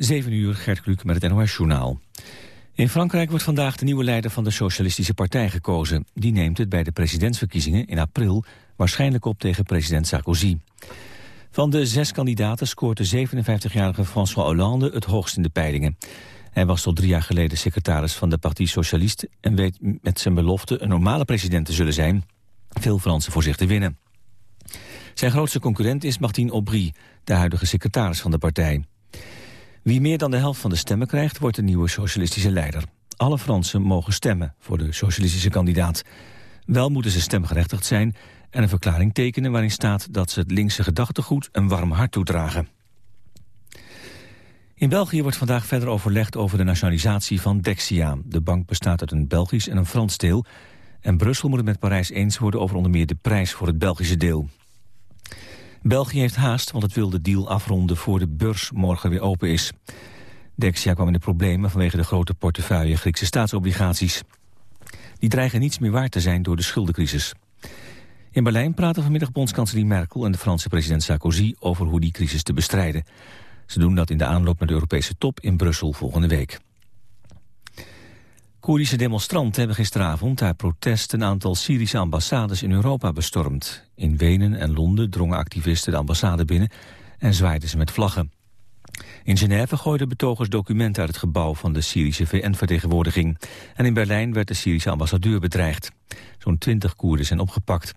7 uur, Gert Kluk met het NOS-journaal. In Frankrijk wordt vandaag de nieuwe leider van de Socialistische Partij gekozen. Die neemt het bij de presidentsverkiezingen in april waarschijnlijk op tegen president Sarkozy. Van de zes kandidaten scoort de 57-jarige François Hollande het hoogst in de peilingen. Hij was tot drie jaar geleden secretaris van de Parti Socialiste... en weet met zijn belofte een normale president te zullen zijn... veel Fransen voor zich te winnen. Zijn grootste concurrent is Martine Aubry, de huidige secretaris van de partij. Wie meer dan de helft van de stemmen krijgt, wordt de nieuwe socialistische leider. Alle Fransen mogen stemmen voor de socialistische kandidaat. Wel moeten ze stemgerechtigd zijn en een verklaring tekenen waarin staat dat ze het linkse gedachtegoed een warm hart toedragen. In België wordt vandaag verder overlegd over de nationalisatie van Dexia. De bank bestaat uit een Belgisch en een Frans deel. En Brussel moet het met Parijs eens worden over onder meer de prijs voor het Belgische deel. België heeft haast, want het wil de deal afronden voor de beurs morgen weer open is. Dexia kwam in de problemen vanwege de grote portefeuille Griekse staatsobligaties. Die dreigen niets meer waard te zijn door de schuldencrisis. In Berlijn praten vanmiddag bondskanselier Merkel en de Franse president Sarkozy over hoe die crisis te bestrijden. Ze doen dat in de aanloop naar de Europese top in Brussel volgende week. Koerdische demonstranten hebben gisteravond uit protest een aantal Syrische ambassades in Europa bestormd. In Wenen en Londen drongen activisten de ambassade binnen en zwaaiden ze met vlaggen. In Genève gooiden betogers documenten uit het gebouw van de Syrische VN-vertegenwoordiging. En in Berlijn werd de Syrische ambassadeur bedreigd. Zo'n twintig Koerden zijn opgepakt.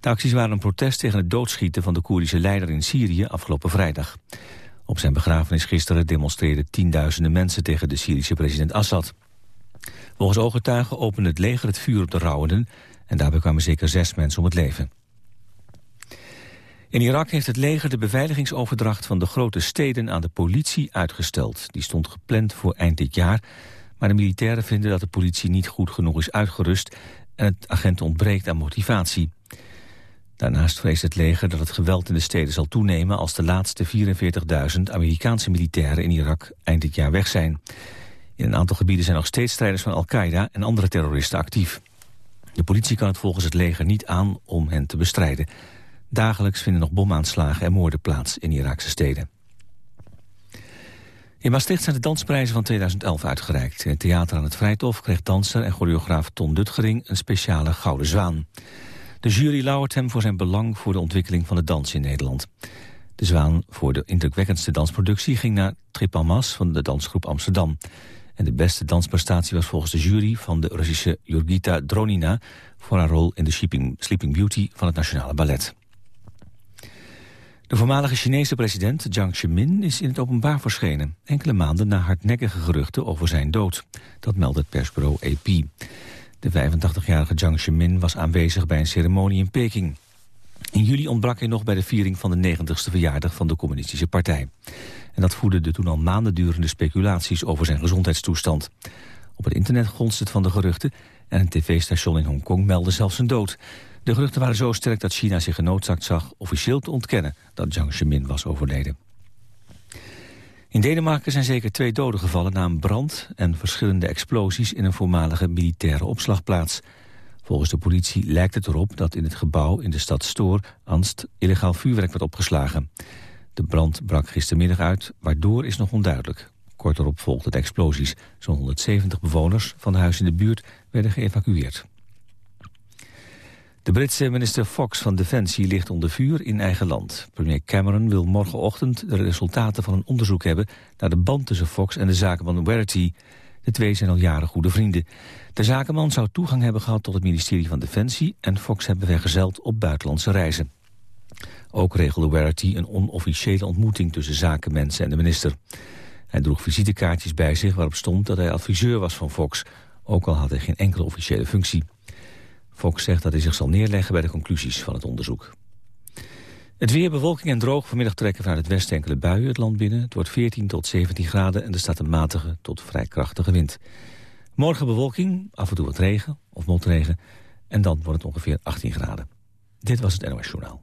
De acties waren een protest tegen het doodschieten van de Koerdische leider in Syrië afgelopen vrijdag. Op zijn begrafenis gisteren demonstreerden tienduizenden mensen tegen de Syrische president Assad. Volgens ooggetuigen opende het leger het vuur op de rouwenden... en daarbij kwamen zeker zes mensen om het leven. In Irak heeft het leger de beveiligingsoverdracht van de grote steden aan de politie uitgesteld. Die stond gepland voor eind dit jaar, maar de militairen vinden dat de politie niet goed genoeg is uitgerust en het agenten ontbreekt aan motivatie. Daarnaast vreest het leger dat het geweld in de steden zal toenemen als de laatste 44.000 Amerikaanse militairen in Irak eind dit jaar weg zijn. In een aantal gebieden zijn nog steeds strijders van Al-Qaeda en andere terroristen actief. De politie kan het volgens het leger niet aan om hen te bestrijden. Dagelijks vinden nog bomaanslagen en moorden plaats in Iraakse steden. In Maastricht zijn de dansprijzen van 2011 uitgereikt. In het theater aan het Vrijthof kreeg danser en choreograaf Ton Dutgering een speciale Gouden Zwaan. De jury lauwert hem voor zijn belang voor de ontwikkeling van de dans in Nederland. De zwaan voor de indrukwekkendste dansproductie ging naar Tripamas van de dansgroep Amsterdam. En de beste dansprestatie was volgens de jury van de Russische Jurgita Dronina... voor haar rol in de Sleeping Beauty van het Nationale Ballet. De voormalige Chinese president Jiang Zemin is in het openbaar verschenen... enkele maanden na hardnekkige geruchten over zijn dood. Dat meldt het persbureau AP. De 85-jarige Jiang Zemin was aanwezig bij een ceremonie in Peking. In juli ontbrak hij nog bij de viering van de 90ste verjaardag van de communistische partij. En dat voerde de toen al maanden durende speculaties over zijn gezondheidstoestand. Op het internet gonst het van de geruchten en een tv-station in Hongkong meldde zelfs zijn dood. De geruchten waren zo sterk dat China zich genoodzaakt zag officieel te ontkennen dat Jiang Zemin was overleden. In Denemarken zijn zeker twee doden gevallen na een brand en verschillende explosies in een voormalige militaire opslagplaats. Volgens de politie lijkt het erop dat in het gebouw in de stad Stoor Anst illegaal vuurwerk werd opgeslagen. De brand brak gistermiddag uit, waardoor is nog onduidelijk. Kort erop volgden de explosies. Zo'n 170 bewoners van de huis in de buurt werden geëvacueerd. De Britse minister Fox van Defensie ligt onder vuur in eigen land. Premier Cameron wil morgenochtend de resultaten van een onderzoek hebben... naar de band tussen Fox en de zakenman Verity. De twee zijn al jaren goede vrienden. De zakenman zou toegang hebben gehad tot het ministerie van Defensie... en Fox hebben vergezeld op buitenlandse reizen. Ook regelde een onofficiële ontmoeting tussen zakenmensen en de minister. Hij droeg visitekaartjes bij zich waarop stond dat hij adviseur was van Fox... ook al had hij geen enkele officiële functie. Fox zegt dat hij zich zal neerleggen bij de conclusies van het onderzoek. Het weer, bewolking en droog. Vanmiddag trekken vanuit het westen enkele buien het land binnen. Het wordt 14 tot 17 graden en er staat een matige tot vrij krachtige wind. Morgen bewolking, af en toe wat regen of motregen. En dan wordt het ongeveer 18 graden. Dit was het NOS Journaal.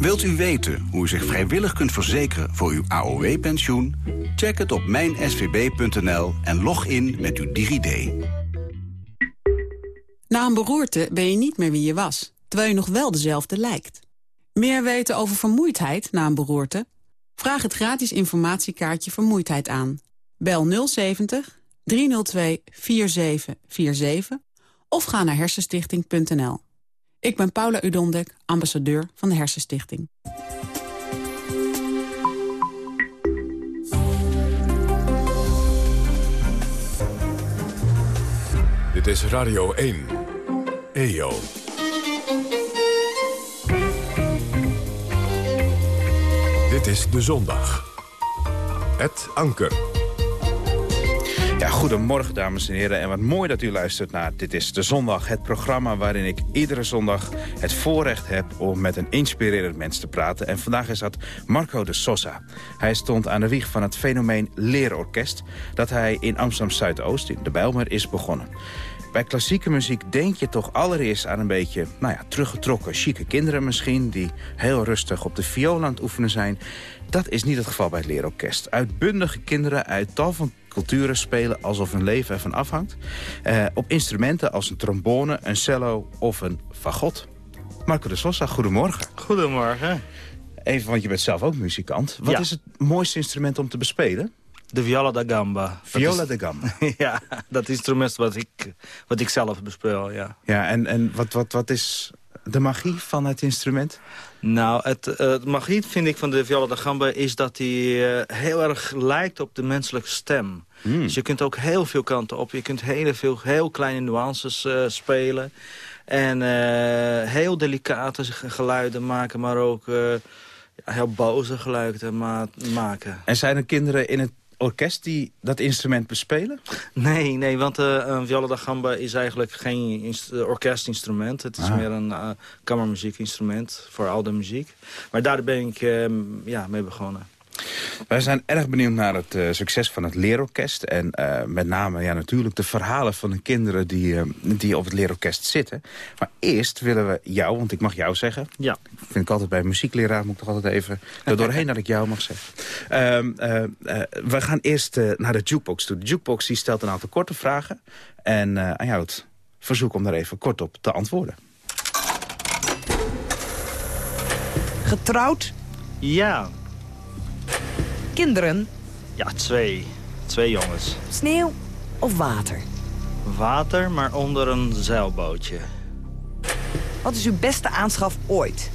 Wilt u weten hoe u zich vrijwillig kunt verzekeren voor uw AOW-pensioen? Check het op mijnsvb.nl en log in met uw DigiD. Na een beroerte ben je niet meer wie je was, terwijl je nog wel dezelfde lijkt. Meer weten over vermoeidheid na een beroerte? Vraag het gratis informatiekaartje Vermoeidheid aan. Bel 070 302 4747 of ga naar hersenstichting.nl. Ik ben Paula Udondek, ambassadeur van de Hersenstichting. Dit is Radio 1. EO. Dit is De Zondag. Het Anker. Ja, goedemorgen dames en heren en wat mooi dat u luistert naar Dit is de Zondag. Het programma waarin ik iedere zondag het voorrecht heb om met een inspirerend mens te praten. En vandaag is dat Marco de Sosa. Hij stond aan de wieg van het fenomeen leerorkest dat hij in Amsterdam-Zuidoost, in de Bijlmer, is begonnen. Bij klassieke muziek denk je toch allereerst aan een beetje nou ja, teruggetrokken chique kinderen misschien... die heel rustig op de viool aan het oefenen zijn. Dat is niet het geval bij het leerorkest. Uitbundige kinderen uit tal van culturen spelen alsof hun leven ervan afhangt. Eh, op instrumenten als een trombone, een cello of een fagot. Marco de Sosa, goedemorgen. Goedemorgen. Even, want je bent zelf ook muzikant. Wat Ja. is het mooiste instrument om te bespelen? De viola da gamba. Viola Dat de gamba. is- ja, dat instrument wat ik, wat ik zelf bespeel, ja. Ja, en, en wat, wat, wat is de magie van het instrument? Nou, het, het magie vind ik van de viola da gamba is dat hij eh, heel erg lijkt op de menselijke stem. Hmm. Dus je kunt ook heel veel kanten op. Je kunt hele veel, heel kleine nuances eh, spelen. En eh, heel delicate geluiden maken, maar ook heel boze geluiden ma maken. En zijn er kinderen in het orkest die dat instrument bespelen? Nee, nee, want eh, een viola da gamba is eigenlijk geen eh, orkestinstrument. Het is Ah. meer een uh, kammermuziekinstrument voor oude muziek. Maar daar ben ik eh, ja, mee begonnen. Wij zijn erg benieuwd naar het eh, succes van het leerorkest. En eh, met name ja, natuurlijk de verhalen van de kinderen die, eh, die op het leerorkest zitten. Maar eerst willen we jou, want ik mag jou zeggen. Ja. Vind ik altijd bij een muziekleraar, moet ik toch altijd even er doorheen dat ik jou mag zeggen. Ehm, eh, eh, we gaan eerst naar de jukebox toe. De jukebox die stelt een aantal korte vragen. En eh, aan jou het verzoek om daar even kort op te antwoorden. Getrouwd? Ja, Kinderen? ja, twee. Twee jongens. Sneeuw of water? Water, maar onder een zeilbootje. Wat is uw beste aanschaf ooit?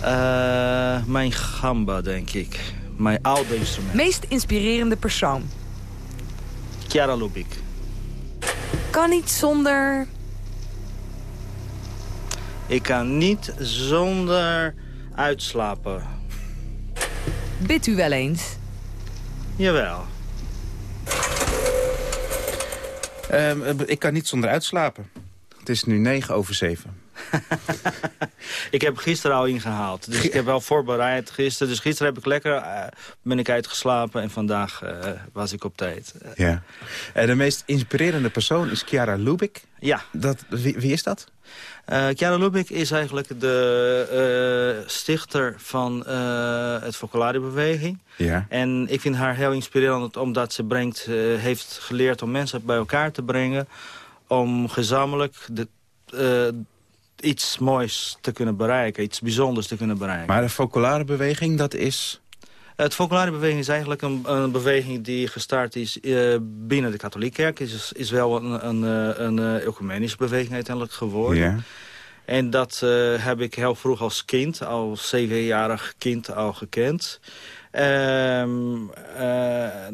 Eh, mijn gamba, denk ik. Mijn oude instrument. Meest inspirerende persoon? Chiara Lubik. Kan niet zonder... Ik kan niet zonder uitslapen. Bidt u wel eens? Jawel. Ehm, eh, ik kan niet zonder uitslapen. Het is nu negen over zeven. Ik heb gisteren al ingehaald. Dus ik heb wel voorbereid gisteren. Dus gisteren heb ik lekker eh, ben ik uitgeslapen. En vandaag eh, was ik op tijd. Eh, Ja. Eh, de meest inspirerende persoon is Chiara Lubik. ja, Dat, wie, wie is dat? Eh Chiara Lubik is eigenlijk de stichter van het Focolari-beweging. Ja. En ik vind haar heel inspirerend omdat ze brengt, heeft geleerd om mensen bij elkaar te brengen. Om gezamenlijk de, iets moois te kunnen bereiken, iets bijzonders te kunnen bereiken. Maar de focolare beweging, dat is... Het Focolari-beweging is eigenlijk een, een beweging die gestart is eh, binnen de katholieke kerk. Het is, is wel een, een, eh, een, eh, ecumenische beweging uiteindelijk geworden. Ja. En dat heb ik heel vroeg als kind, als zevenjarig kind al gekend. Ehm,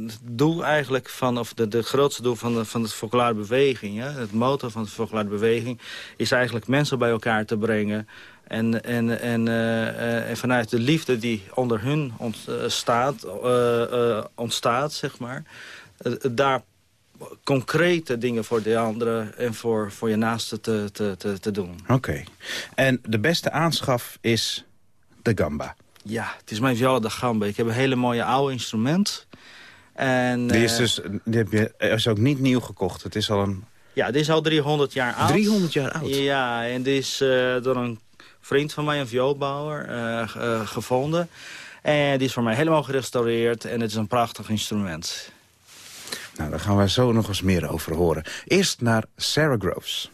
het doel eigenlijk van, of de, de grootste doel van de, van de folklore beweging, hè, het motto van de folklore beweging, is eigenlijk mensen bij elkaar te brengen. En, en, en, en vanuit de liefde die onder hun ontstaat, ontstaat zeg maar, daar concrete dingen voor de anderen en voor, voor je naasten te, te, te, te doen. Oké. En de beste aanschaf is de gamba? Ja, het is mijn viola de gamba. Ik heb een hele mooie oude instrument. En, die is eh, dus die heb je, is ook niet nieuw gekocht. Het is al een... Ja, dit is al 300 jaar oud. 300 jaar oud? Ja, en dit is uh, door een vriend van mij, een vioolbouwer, uh, gevonden. En die is voor mij helemaal gerestaureerd. En het is een prachtig instrument. Nou, daar gaan we zo nog eens meer over horen. Eerst naar Sarah Groves.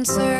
answer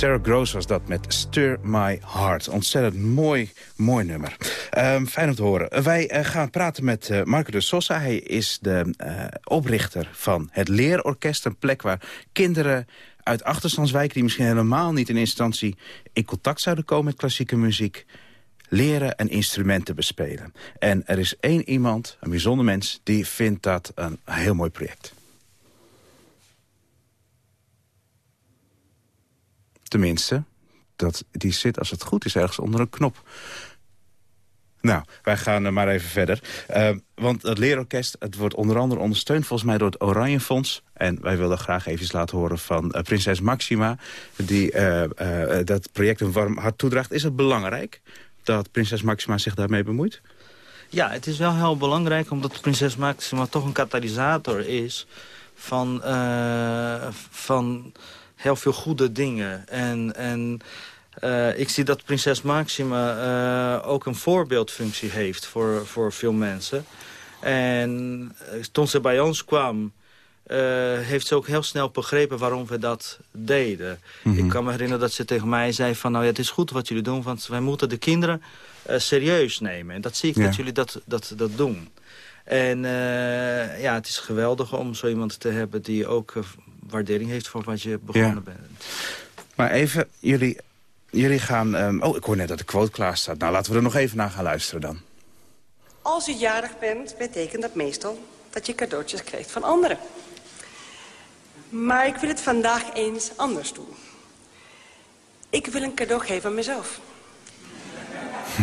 Sarah Gross was dat met Stir My Heart. Ontzettend mooi, mooi nummer. Um, fijn om te horen. Wij uh, gaan praten met uh, Marco de Sosa. Hij is de uh, oprichter van het Leerorkest. Een plek waar kinderen uit achterstandswijken... die misschien helemaal niet in instantie in contact zouden komen met klassieke muziek... leren en instrumenten bespelen. En er is één iemand, een bijzonder mens... die vindt dat een heel mooi project. Tenminste, dat, die zit, als het goed is, ergens onder een knop. Nou, wij gaan uh, maar even verder. Uh, want het leerorkest het wordt onder andere ondersteund volgens mij door het Oranje Fonds. En wij wilden graag even laten horen van uh, prinses Maxima... die dat project een warm hart toedraagt. Is het belangrijk dat prinses Maxima zich daarmee bemoeit? Ja, het is wel heel belangrijk omdat prinses Maxima toch een katalysator is... van, van heel veel goede dingen. En, en uh, ik zie dat prinses Maxima uh, ook een voorbeeldfunctie heeft voor, voor veel mensen. En uh, toen ze bij ons kwam, heeft ze ook heel snel begrepen waarom we dat deden. Mm -hmm. Ik kan me herinneren dat ze tegen mij zei van... nou ja, het is goed wat jullie doen, want wij moeten de kinderen serieus nemen. En dat zie ik ja. dat jullie dat, dat, dat doen. En ja, het is geweldig om zo iemand te hebben die ook waardering heeft voor wat je begonnen ja. bent. Maar even, jullie, jullie gaan... Um, oh, ik hoor net dat de quote klaar staat. Nou, laten we er nog even naar gaan luisteren dan. Als je jarig bent, betekent dat meestal dat je cadeautjes krijgt van anderen. Maar ik wil het vandaag eens anders doen. Ik wil een cadeau geven aan mezelf.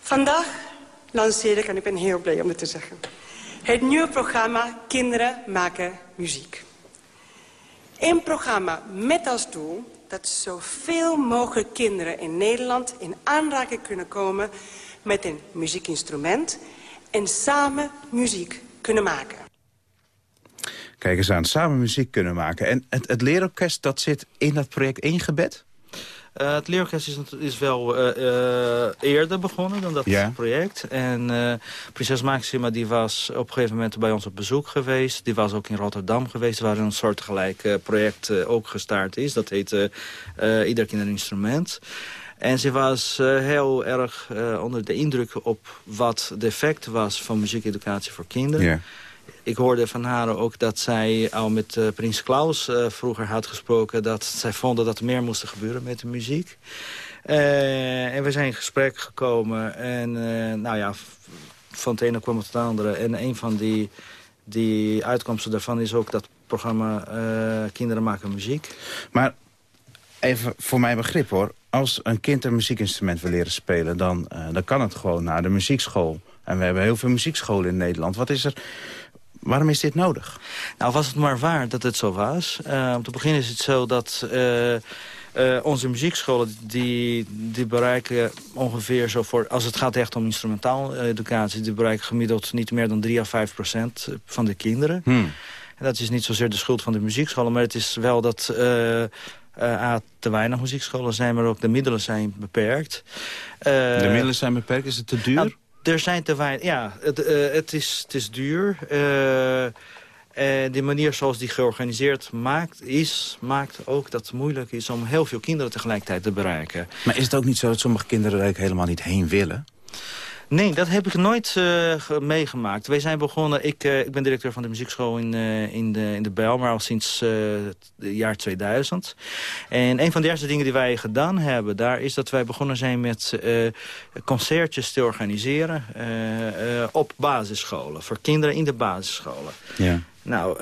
vandaag lanceer ik, en ik ben heel blij om dit te zeggen... Het nieuwe programma Kinderen maken muziek. Een programma met als doel dat zoveel mogelijk kinderen in Nederland in aanraking kunnen komen met een muziekinstrument en samen muziek kunnen maken. Kijk eens aan, samen muziek kunnen maken. En het, het leerorkest dat zit in dat project ingebed? Uh, het leerorkest is, is wel uh, uh, eerder begonnen dan dat ja. project. En Prinses Maxima die was op een gegeven moment bij ons op bezoek geweest. Die was ook in Rotterdam geweest, waar een soortgelijk project ook gestart is. Dat heette Ieder kind een instrument. En ze was heel erg onder de indruk op wat de effect was van muziekeducatie voor kinderen. Ja ik hoorde van haar ook dat zij al met uh, Prins Klaus uh, vroeger had gesproken... dat zij vonden dat er meer moest gebeuren met de muziek. Uh, en we zijn in gesprek gekomen en nou ja, van het ene kwam het het andere. En een van die, die uitkomsten daarvan is ook dat programma Kinderen maken muziek. Maar even voor mijn begrip hoor. Als een kind een muziekinstrument wil leren spelen... dan, dan kan het gewoon naar de muziekschool. En we hebben heel veel muziekscholen in Nederland. Wat is er Waarom is dit nodig? Nou, was het maar waar dat het zo was. Uh, om te beginnen is het zo dat... Uh, uh, onze muziekscholen die, die bereiken ongeveer zo voor... als het gaat echt om instrumentaal educatie... die bereiken gemiddeld niet meer dan 3 à 5 procent van de kinderen. Hmm. En dat is niet zozeer de schuld van de muziekscholen... maar het is wel dat... Uh, A, te weinig muziekscholen zijn, maar ook de middelen zijn beperkt. de middelen zijn beperkt, is het te duur? Nou, er zijn te weinig... Ja, het, uh, het, is, het is duur. En de manier zoals die georganiseerd maakt, is, maakt ook dat het moeilijk is... om heel veel kinderen tegelijkertijd te bereiken. Maar is het ook niet zo dat sommige kinderen er helemaal niet heen willen? Nee, dat heb ik nooit uh, meegemaakt. Wij zijn begonnen, ik, uh, ik ben directeur van de muziekschool in, uh, in, de, in de Bijl, maar al sinds het jaar 2000. En een van de eerste dingen die wij gedaan hebben daar is dat wij begonnen zijn met concertjes te organiseren op basisscholen. Voor kinderen in de basisscholen. Ja. Nou,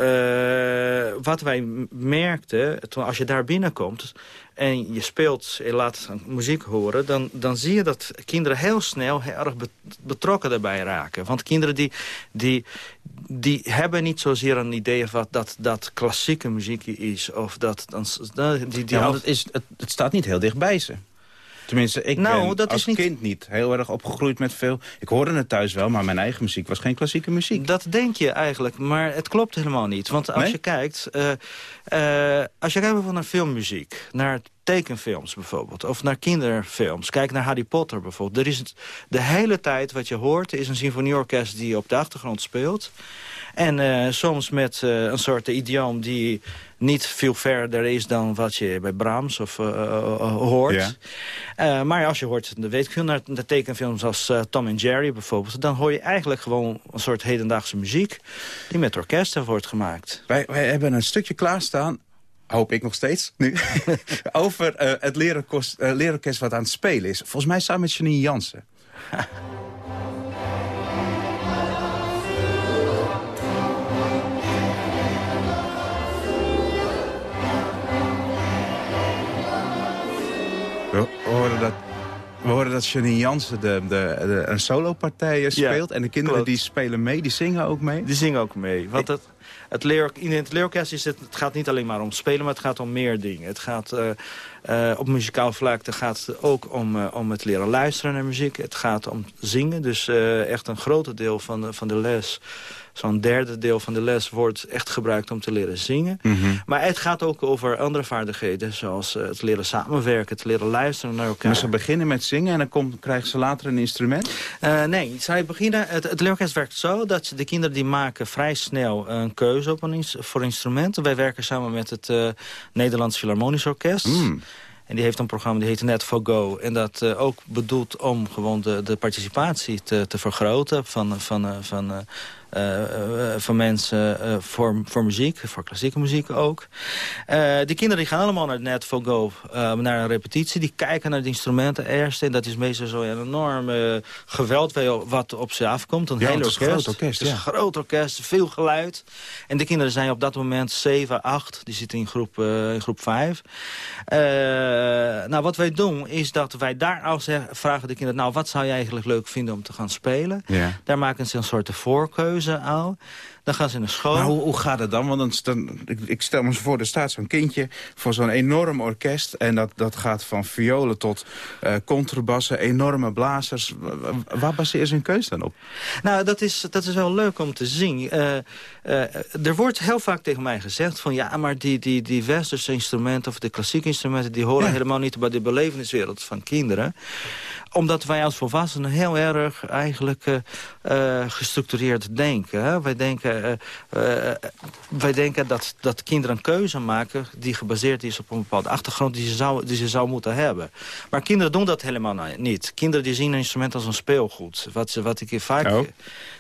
wat wij merkten, als je daar binnenkomt en je speelt en laat muziek horen... Dan, dan zie je dat kinderen heel snel heel erg betrokken daarbij raken. Want kinderen die, die, die hebben niet zozeer een idee van dat dat klassieke muziek is. Of dat, dan, die, die ja, het, is, het, het staat niet heel dichtbij ze. Tenminste, ik nou, ben dat als niet... kind niet heel erg opgegroeid met veel... Ik hoorde het thuis wel, maar mijn eigen muziek was geen klassieke muziek. Dat denk je eigenlijk, maar het klopt helemaal niet. Want als je kijkt... Uh, uh, als je kijkt bijvoorbeeld naar filmmuziek, naar tekenfilms bijvoorbeeld, of naar kinderfilms. Kijk naar Harry Potter bijvoorbeeld. Er is het, de hele tijd wat je hoort is een symfonieorkest die op de achtergrond speelt. En uh, soms met uh, een soort idioom die niet veel verder is dan wat je bij Brahms of, hoort. maar als je hoort, de weet ik veel, naar de tekenfilms als Tom en Jerry bijvoorbeeld... dan hoor je eigenlijk gewoon een soort hedendaagse muziek... die met orkesten wordt gemaakt. Wij, wij hebben een stukje klaarstaan hoop ik nog steeds nu, over uh, het leerorkest, wat aan het spelen is. Volgens mij samen met Janine Jansen. We horen dat, we horen dat Janine Jansen de, de, de een solopartij speelt. en de kinderen die spelen mee, die zingen ook mee. Die zingen ook mee. Want het, het leer, in het leerorkest is het, het gaat niet alleen maar om spelen, maar het gaat om meer dingen. Het gaat uh, uh, op muzikaal vlak het gaat ook om, uh, om het leren luisteren naar muziek. Het gaat om zingen, dus echt een groot deel van de, van de les zo'n derde deel van de les wordt echt gebruikt om te leren zingen. Mhm. Maar het gaat ook over andere vaardigheden, zoals eh, het leren samenwerken, het leren luisteren naar elkaar. Maar ze beginnen met zingen en dan komt, krijgen ze later een instrument? Nee, zij beginnen, het, het leerorkest werkt zo dat de kinderen die maken vrij snel een keuze op een, voor instrumenten. Wij werken samen met het uh, Nederlands Philharmonisch Orkest. Mm. En die heeft een programma die heet Net for Go. En dat uh, ook bedoelt om gewoon de, de participatie te, te vergroten van, van, van uh, van mensen uh, voor, voor muziek, voor klassieke muziek ook. die kinderen die gaan allemaal naar Net for Go, naar een repetitie. Die kijken naar de instrumenten eerst. En dat is meestal zo'n enorme geweld wat op ze afkomt. Een ja, hele orkest. Een groot orkest. Het is een groot orkest, veel geluid. En de kinderen zijn op dat moment 7, 8. Die zitten in groep, in groep 5. nou, wat wij doen is dat wij daar als vragen de kinderen... nou, wat zou je eigenlijk leuk vinden om te gaan spelen? Ja. Daar maken ze een soort voorkeuze keuze Dan gaan ze naar school. Maar hoe, hoe gaat het dan? Want dan, ik, stel me voor, er staat zo'n kindje voor zo'n enorm orkest. En dat, dat gaat van violen tot uh, contrabassen, enorme blazers. Waar baseer ze hun keuze dan op? Nou, dat is, dat is wel leuk om te zien. Uh, uh, er wordt heel vaak tegen mij gezegd van... ja, maar die, die, die westerse instrumenten of de klassieke instrumenten... die horen helemaal niet bij de beleveniswereld van kinderen omdat wij als volwassenen heel erg eigenlijk uh, gestructureerd denken. Hè? Wij denken, wij denken dat, dat kinderen een keuze maken... die gebaseerd is op een bepaalde achtergrond die ze zou, die ze zou moeten hebben. Maar kinderen doen dat helemaal niet. Kinderen die zien een instrument als een speelgoed. Wat, wat ik vaak... Oh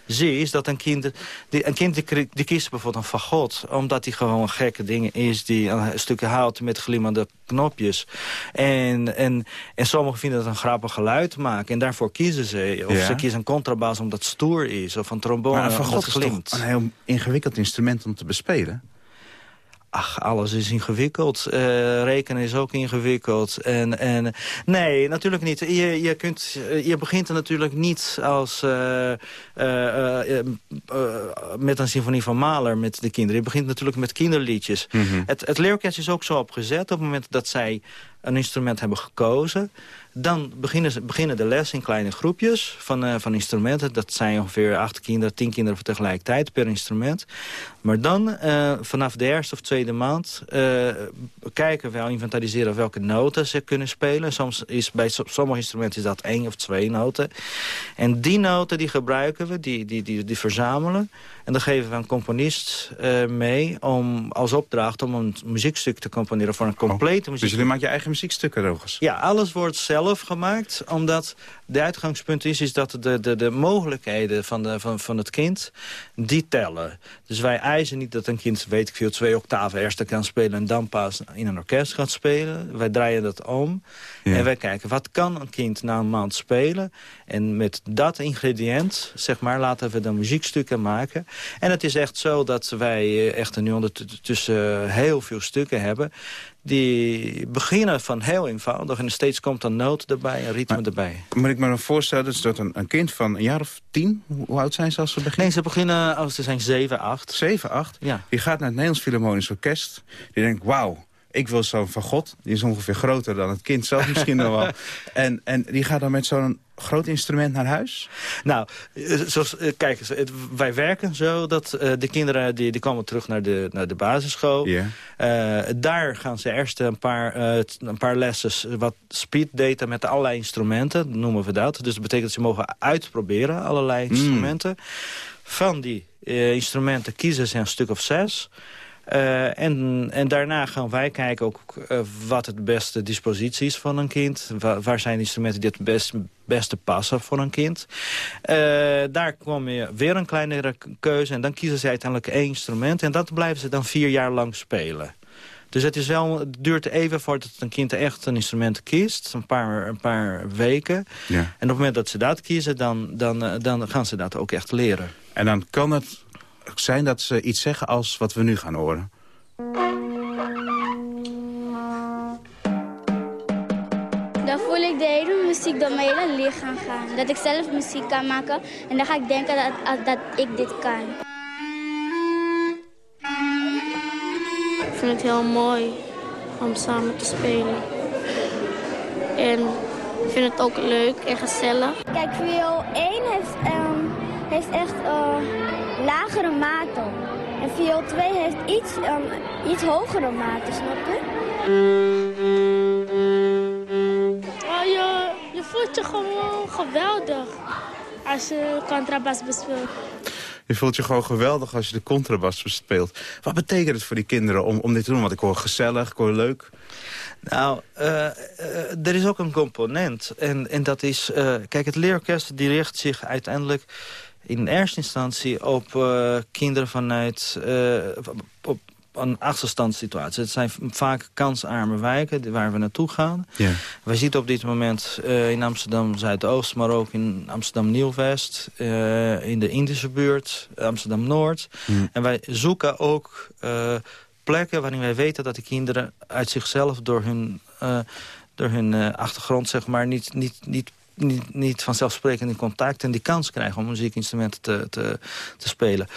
zie, is dat een kind... Die, een kind die, die kiest bijvoorbeeld een fagot... omdat hij gewoon gekke dingen is... die een stukje haalt met glimmende knopjes. En, en, en sommigen vinden dat een grappig geluid maken. En daarvoor kiezen ze. Of ze kiezen een contrabas omdat het stoer is. Of een trombone maar een fagot is een heel ingewikkeld instrument om te bespelen? Ach, alles is ingewikkeld. Uh, rekenen is ook ingewikkeld. En, en, nee, natuurlijk niet. Je, je, kunt, je begint er natuurlijk niet als, uh, uh, met een symfonie van Mahler met de kinderen. Je begint natuurlijk met kinderliedjes. Mhm. Het, het is ook zo opgezet op het moment dat zij een instrument hebben gekozen... dan beginnen, ze, beginnen de les in kleine groepjes van, van instrumenten. Dat zijn ongeveer acht kinderen, tien kinderen tegelijkertijd per instrument. Maar dan, uh, vanaf de eerste of tweede maand... Uh, kijken we, inventariseren welke noten ze kunnen spelen. Soms is bij sommige instrumenten is dat één of twee noten. En die noten die gebruiken we, die, die, die, die verzamelen... En dan geven we een componist uh, mee om, als opdracht om een muziekstuk te componeren voor een oh, complete muziek. Dus jullie maken je eigen muziekstukken, Rogers? Ja, alles wordt zelf gemaakt, omdat de uitgangspunt is, is dat de, de, de mogelijkheden van, de, van, van het kind, die tellen. Dus wij eisen niet dat een kind, weet ik veel, twee octaven eerst kan spelen... en dan pas in een orkest gaat spelen. Wij draaien dat om. En wij kijken, wat kan een kind na een maand spelen? En met dat ingrediënt, zeg maar, laten we dan muziekstukken maken. En het is echt zo dat wij eh, echt nu ondertussen heel veel stukken hebben die beginnen van heel eenvoudig. En steeds komt een noot erbij, een ritme erbij. Moet ik me dan voorstellen dat, dat een, een, kind van een jaar of tien... Hoe oud zijn ze als ze beginnen? Nee, ze beginnen als ze zijn zeven, acht. Zeven, acht? Ja. Die gaat naar het Nederlands Philharmonisch Orkest. Die denkt, wauw, ik wil zo'n van God. Die is ongeveer groter dan het kind zelf misschien nog wel. En, en die gaat dan met zo'n groot instrument naar huis? Nou, eh, zoals, eh, kijk, wij werken zo dat uh, de kinderen die, die komen terug naar de, naar de basisschool. Yeah. Uh, daar gaan ze eerst een paar, uh, een paar lessen wat speed data met allerlei instrumenten, noemen we dat. Dus dat betekent dat ze mogen uitproberen, allerlei mm. instrumenten. Van die instrumenten kiezen ze een stuk of zes. Uh, en, en daarna gaan wij kijken ook uh, wat het beste dispositie is van een kind. Waar, waar zijn instrumenten die het best, beste passen voor een kind. Uh, daar kom je weer een kleinere keuze en dan kiezen ze uiteindelijk één instrument. En dat blijven ze dan vier jaar lang spelen. Dus het, is wel, het duurt even voordat een kind echt een instrument kiest. Een paar, een paar weken. Ja. En op het moment dat ze dat kiezen, dan, dan, dan gaan ze dat ook echt leren. En dan kan het zijn dat ze iets zeggen als wat we nu gaan horen. Dan voel ik de hele muziek door mijn hele lichaam gaan. Dat ik zelf muziek kan maken en dan ga ik denken dat, dat ik dit kan. Ik vind het heel mooi om samen te spelen. En ik vind het ook leuk en gezellig. Kijk, viool 1 heeft, um, heeft echt uh, lagere maten. En viool 2 heeft iets, um, iets hogere maten, snap je? Oh, je, je voelt je gewoon geweldig als je contrabas bespeelt. Je voelt je gewoon geweldig als je de contrabas bespeelt. Wat betekent het voor die kinderen om, om dit te doen? Want ik hoor gezellig, ik hoor leuk. Nou, uh, uh, er is ook een component. En, en dat is... Uh, kijk, het leerorkest die richt zich uiteindelijk in eerste instantie op kinderen vanuit... op een achterstandssituatie. Het zijn vaak kansarme wijken waar we naartoe gaan. Ja. Wij zien op dit moment uh, in Amsterdam-Zuidoost... maar ook in Amsterdam-Nieuw-West, uh, in de Indische buurt, Amsterdam-Noord. Hmm. En wij zoeken ook plekken waarin wij weten dat de kinderen uit zichzelf... door hun, door hun achtergrond zeg maar, niet, niet, niet niet, vanzelfsprekend in contact en die kans krijgen om muziekinstrumenten te, te, te spelen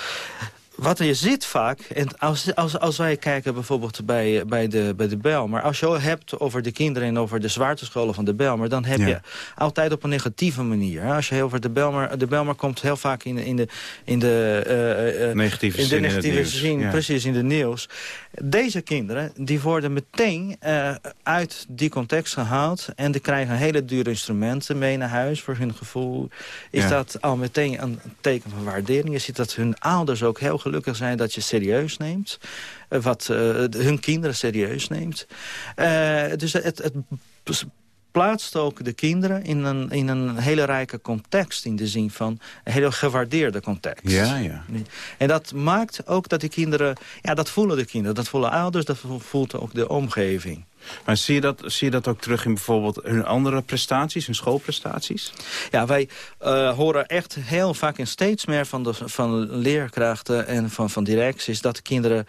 wat je ziet vaak, en als, als, als wij kijken bijvoorbeeld bij, bij, de, bij de Bel... maar als je het hebt over de kinderen en over de zwaartescholen van de Belmer... dan heb je altijd op een negatieve manier. Als je over de Belmer... De Belmer komt heel vaak in de, in de, in de, uh, uh, negatieve, in de negatieve zin, precies, in de nieuws. Deze kinderen die worden meteen uh, uit die context gehaald... en die krijgen hele dure instrumenten mee naar huis. Voor hun gevoel is dat al meteen een teken van waardering. Je ziet dat hun ouders ook heel gelukkig zijn dat je serieus neemt. Uh, wat uh, hun kinderen serieus neemt. dus het, het plaatst ook de kinderen in een, in een hele rijke context... in de zin van een hele gewaardeerde context. Ja, ja. En dat maakt ook dat die kinderen... Ja, dat voelen de kinderen, dat voelen ouders, dat voelt ook de omgeving. Maar zie je, dat, zie je dat ook terug in bijvoorbeeld hun andere prestaties, hun schoolprestaties? Ja, wij uh, horen echt heel vaak en steeds meer van, de, van leerkrachten en van, van directies... dat de kinderen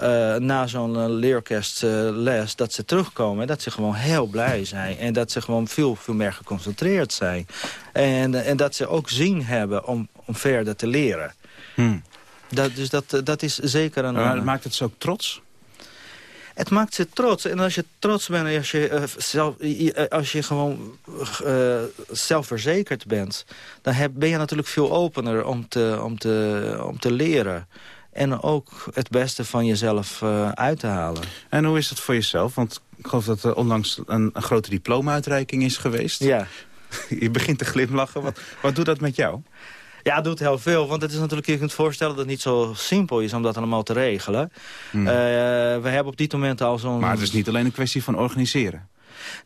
uh, na zo'n uh, leerorkestles dat ze terugkomen... dat ze gewoon heel blij zijn. En dat ze gewoon veel, veel meer geconcentreerd zijn. En, en dat ze ook zin hebben om, om verder te leren. Hmm. Dat, dus dat, dat is zeker een... Maar maakt het ze ook trots? Het maakt ze trots. En als je trots bent, als je, uh, zelf, als je gewoon uh, zelfverzekerd bent... dan heb, ben je natuurlijk veel opener om te, om te, om te leren. En ook het beste van jezelf uh, uit te halen. En hoe is dat voor jezelf? Want ik geloof dat er onlangs een, een grote diploma-uitreiking is geweest. Ja. je begint te glimlachen. Wat, wat doet dat met jou? Ja, het doet heel veel. Want het is natuurlijk, je kunt voorstellen dat het niet zo simpel is om dat allemaal te regelen. Hmm. Uh, we hebben op dit moment al zo'n... Maar het is niet alleen een kwestie van organiseren.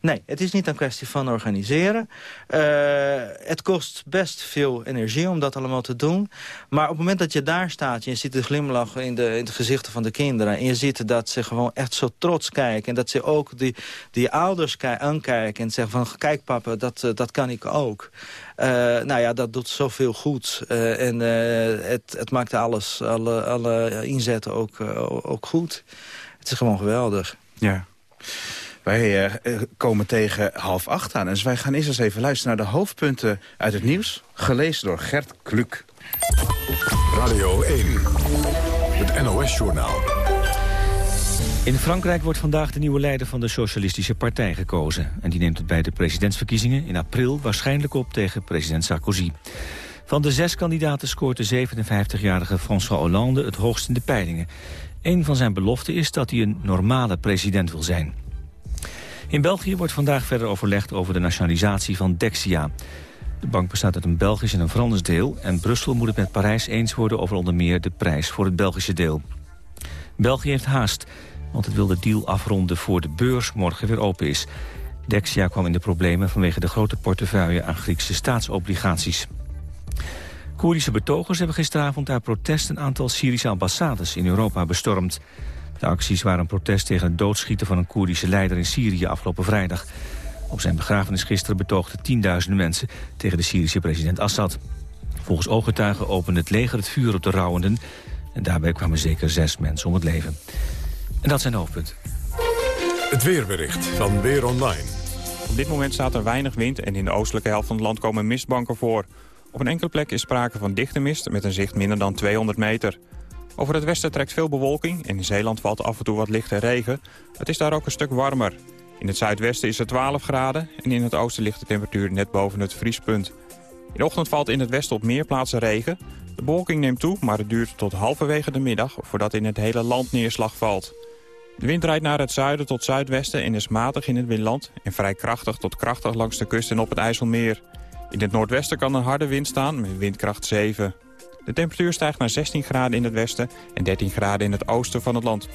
Nee, het is niet een kwestie van organiseren. Uh, het kost best veel energie om dat allemaal te doen. Maar op het moment dat je daar staat... je ziet de glimlach in de, in de gezichten van de kinderen... en je ziet dat ze gewoon echt zo trots kijken... en dat ze ook die, die ouders aankijken en zeggen van... kijk papa, dat, uh, dat kan ik ook. Uh, nou ja, dat doet zoveel goed. En het, het maakt alles, alle, alle inzetten ook, ook goed. Het is gewoon geweldig. Ja. Wij uh, komen tegen half acht aan. Dus wij gaan eerst eens even luisteren naar de hoofdpunten uit het nieuws. Gelezen door Gert Kluk. Radio 1, het NOS-journaal. In Frankrijk wordt vandaag de nieuwe leider van de Socialistische Partij gekozen. En die neemt het bij de presidentsverkiezingen in april waarschijnlijk op tegen president Sarkozy. Van de zes kandidaten scoort de 57-jarige François Hollande het hoogst in de peilingen. Een van zijn beloften is dat hij een normale president wil zijn. In België wordt vandaag verder overlegd over de nationalisatie van Dexia. De bank bestaat uit een Belgisch en een Frans deel... en Brussel moet het met Parijs eens worden over onder meer de prijs voor het Belgische deel. België heeft haast, want het wil de deal afronden voor de beurs morgen weer open is. Dexia kwam in de problemen vanwege de grote portefeuille aan Griekse staatsobligaties. Koerdische betogers hebben gisteravond uit protest een aantal Syrische ambassades in Europa bestormd. De acties waren een protest tegen het doodschieten van een Koerdische leider in Syrië afgelopen vrijdag. Op zijn begrafenis gisteren betoogden tienduizenden mensen tegen de Syrische president Assad. Volgens ooggetuigen opende het leger het vuur op de rouwenden... en daarbij kwamen zeker zes mensen om het leven. En dat zijn de hoofdpunten. Het weerbericht van Weer Online. Op dit moment staat er weinig wind en in de oostelijke helft van het land komen mistbanken voor. Op een enkele plek is sprake van dichte mist met een zicht minder dan 200 meter. Over het westen trekt veel bewolking en in Zeeland valt af en toe wat lichte regen. Het is daar ook een stuk warmer. In het zuidwesten is het 12 graden en in het oosten ligt de temperatuur net boven het vriespunt. In de ochtend valt in het westen op meer plaatsen regen. De bewolking neemt toe, maar het duurt tot halverwege de middag voordat in het hele land neerslag valt. De wind draait naar het zuiden tot zuidwesten en is matig in het binnenland... en vrij krachtig tot krachtig langs de kust en op het IJsselmeer. In het noordwesten kan een harde wind staan met windkracht 7. De temperatuur stijgt naar 16 graden in het westen en 13 graden in het oosten van het land.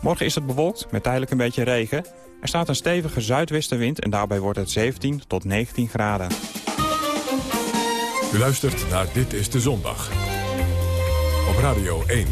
Morgen is het bewolkt met tijdelijk een beetje regen. Er staat een stevige zuidwestenwind en daarbij wordt het 17 tot 19 graden. U luistert naar Dit is de Zondag. Op Radio 1.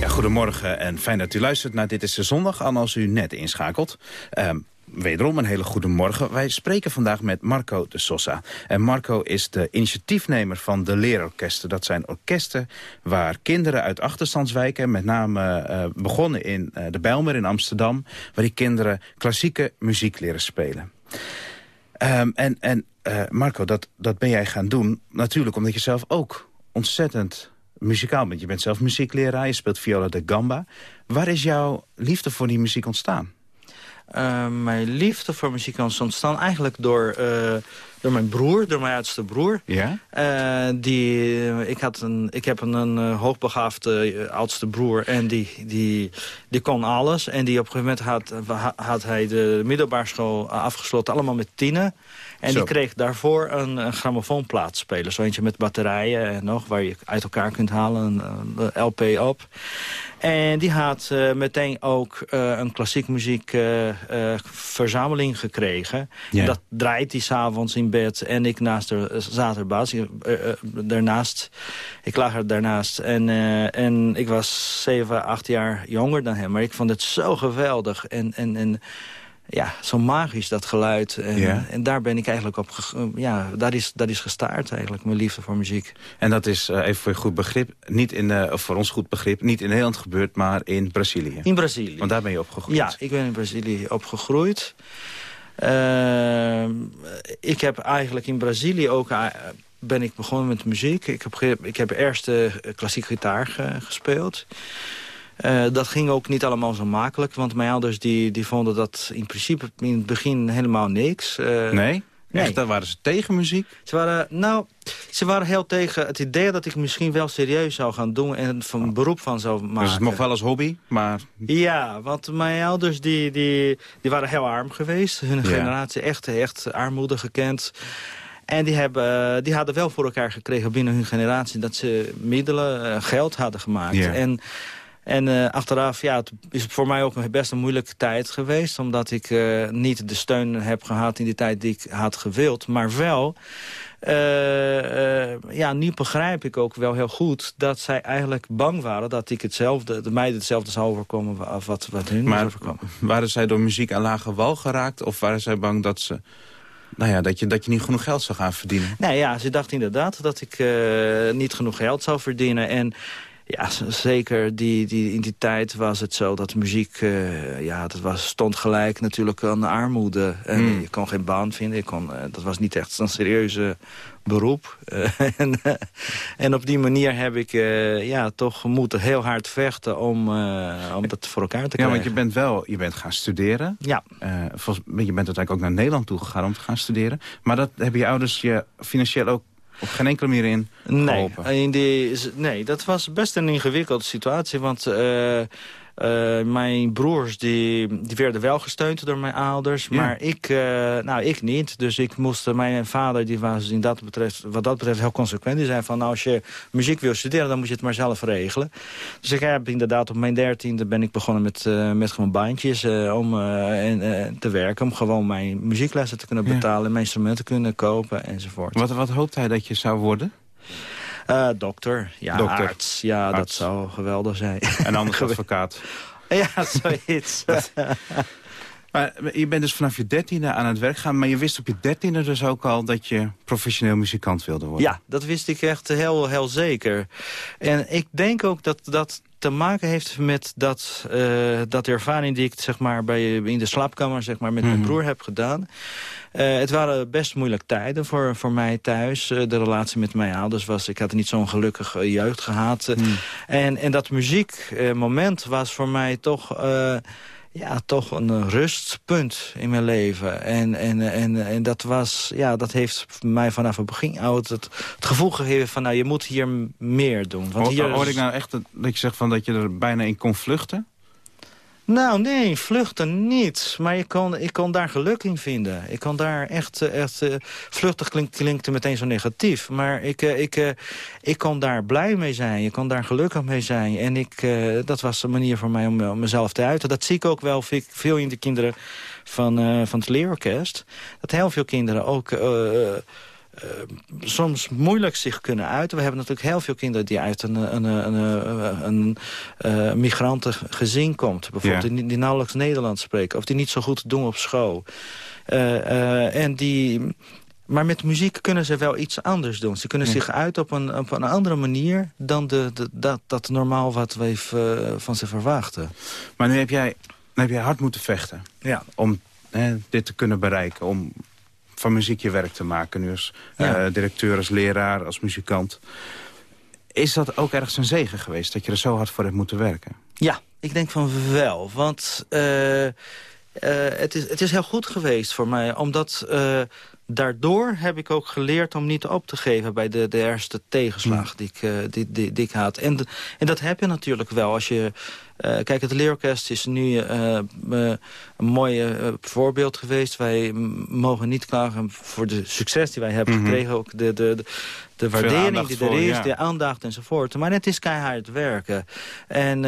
Ja, goedemorgen en fijn dat u luistert naar Dit is de Zondag. En als u net inschakelt... Um, wederom een hele goede morgen. Wij spreken vandaag met Marco de Sosa. En Marco is de initiatiefnemer van de leerorkesten. Dat zijn orkesten waar kinderen uit achterstandswijken... met name uh, begonnen in uh, de Bijlmer in Amsterdam... waar die kinderen klassieke muziek leren spelen. Um, en en uh, Marco, dat, dat ben jij gaan doen natuurlijk omdat je zelf ook ontzettend muzikaal bent. Je bent zelf muziekleraar, je speelt viola de gamba. Waar is jouw liefde voor die muziek ontstaan? Uh, mijn liefde voor muziek is ontstaan eigenlijk door, uh, door mijn broer, door mijn oudste broer. Ja? Uh, die, ik, had een, ik heb een, een hoogbegaafde oudste broer en die, die, die kon alles. En die op een gegeven moment had, had hij de middelbare school afgesloten, allemaal met tienen. En Zo. die kreeg daarvoor een, een grammofoonplaat spelen. Zo eentje met batterijen en nog, waar je uit elkaar kunt halen, een, een LP op. En die had uh, meteen ook uh, een klassiek muziek uh, verzameling gekregen. Ja. Dat draait hij s'avonds in bed. En ik naast er, zat erbaas, daarnaast. Ik lag er daarnaast. En, en ik was zeven, acht jaar jonger dan hem. Maar ik vond het zo geweldig. En, en, en ja, zo magisch, dat geluid. En, ja. en daar ben ik eigenlijk op... Ja, daar is, daar is gestaard eigenlijk, mijn liefde voor muziek. En dat is, uh, even voor je goed begrip, niet in, uh, of voor ons goed begrip... niet in Nederland gebeurd, maar in Brazilië. In Brazilië. Want daar ben je opgegroeid. Ja, ik ben in Brazilië opgegroeid. Uh, ik heb eigenlijk in Brazilië ook... ben ik begonnen met muziek. Ik heb, ik heb eerst klassiek gitaar ge, gespeeld... Uh, dat ging ook niet allemaal zo makkelijk. Want mijn ouders die, die vonden dat in principe in het begin helemaal niks. Uh, nee? Nee. Echt, daar waren ze tegen muziek? Ze waren, nou, ze waren heel tegen het idee dat ik misschien wel serieus zou gaan doen... en van een beroep van zou maken. Dus het nog wel als hobby, maar... Ja, want mijn ouders die, die, die waren heel arm geweest. Hun ja. generatie echt, echt armoede gekend. En die, hebben, die hadden wel voor elkaar gekregen binnen hun generatie... dat ze middelen, uh, geld hadden gemaakt. Ja. En en uh, achteraf ja, het is voor mij ook best een moeilijke tijd geweest. Omdat ik uh, niet de steun heb gehad in die tijd die ik had gewild. Maar wel, uh, ja, nu begrijp ik ook wel heel goed... dat zij eigenlijk bang waren dat ik hetzelfde, de mij hetzelfde zou overkomen... als wat, wat hun maar overkomen. waren zij door muziek aan lage wal geraakt? Of waren zij bang dat ze... Nou ja, dat je, dat je niet genoeg geld zou gaan verdienen. Nee, ja, ze dachten inderdaad dat ik niet genoeg geld zou verdienen. En ja, zeker die, die, in die tijd was het zo dat muziek... Uh, ja, dat was, stond gelijk natuurlijk aan de armoede. En Hmm. je kon geen baan vinden. Je kon, uh, dat was niet echt een serieuze beroep. Uh, en, en op die manier heb ik ja, toch moeten heel hard vechten... om, om dat voor elkaar te krijgen. Ja, want je bent wel je bent gaan studeren. Ja. volgens, je bent uiteindelijk ook naar Nederland toe gegaan om te gaan studeren. Maar dat hebben je ouders je financieel ook op geen enkele manier in nee, in die, nee, dat was best een ingewikkelde situatie. Want uh, Uh, mijn broers die, die werden wel gesteund door mijn ouders, maar ik, uh, nou, ik niet. Dus ik moest, mijn vader die was in dat betreft, wat dat betreft heel consequent. Die zei van, nou, als je muziek wil studeren, dan moet je het maar zelf regelen. Dus ik heb inderdaad op mijn dertiende ben ik begonnen met, uh, met gewoon baantjes om en, te werken. Om gewoon mijn muzieklessen te kunnen betalen, ja. mijn instrumenten te kunnen kopen enzovoort. Wat, wat hoopt hij dat je zou worden? Uh, dokter, ja, dokter. arts. Ja, dat zou geweldig zijn. En anders advocaat. ja, zoiets. maar je bent dus vanaf je dertiende aan het werk gaan... maar je wist op je dertiende dus ook al dat je professioneel muzikant wilde worden. Ja, dat wist ik echt heel, heel zeker. En ik denk ook dat dat te maken heeft met dat, uh, dat ervaring die ik zeg maar, bij, in de slaapkamer zeg maar, met mijn mhm. broer heb gedaan. Uh, het waren best moeilijke tijden voor, voor mij thuis. Uh, de relatie met mijn ouders was... Ik had niet zo'n gelukkige jeugd gehad. Mhm. En, en dat muziekmoment was voor mij toch ja, toch een rustpunt in mijn leven. En, en, en, en dat, was, ja, dat heeft mij vanaf het begin oud het, het gevoel gegeven van... nou, je moet hier meer doen. Want hier hoor ik nou echt dat je zegt van dat je er bijna in kon vluchten? Nou, nee, vluchten niet. Maar je kon, ik kon daar geluk in vinden. Ik kon daar echt... Eh, echt uh, vluchtig klinkt, meteen zo negatief. Maar ik, uh, ik, ik kon daar blij mee zijn. Je kon daar gelukkig mee zijn. En ik, dat was een manier voor mij om, mezelf te uiten. Dat zie ik ook wel veel in de kinderen van, van het leerorkest. Dat heel veel kinderen ook soms moeilijk zich kunnen uiten. We hebben natuurlijk heel veel kinderen die uit een, een, een, een, uh, migrantengezin komt. Bijvoorbeeld die, die, nauwelijks Nederlands spreken. Of die niet zo goed doen op school. Uh, en die... Maar met muziek kunnen ze wel iets anders doen. Ze kunnen zich uit op een, op een andere manier... dan de, de, dat, dat normaal wat we van ze verwachten. Maar nu heb jij, nu heb jij hard moeten vechten... Ja. om hè, dit te kunnen bereiken. Om van muziek je werk te maken. Nu als eh, directeur, als leraar, als muzikant. Is dat ook ergens een zegen geweest, dat je er zo hard voor hebt moeten werken? Ja, ik denk van wel. Want uh, uh, het, is, het is heel goed geweest voor mij. Omdat daardoor heb ik ook geleerd om niet op te geven... bij de, de eerste tegenslag hmm. die, ik, die, die, die, ik had. En, en dat heb je natuurlijk wel als je uh, kijk, het leerorkest is nu uh, een mooi voorbeeld geweest. Wij mogen niet klagen voor de succes die wij hebben mhm. gekregen. Ook de, de, de, de waardering die er is, de aandacht enzovoort. Maar het is keihard werken. En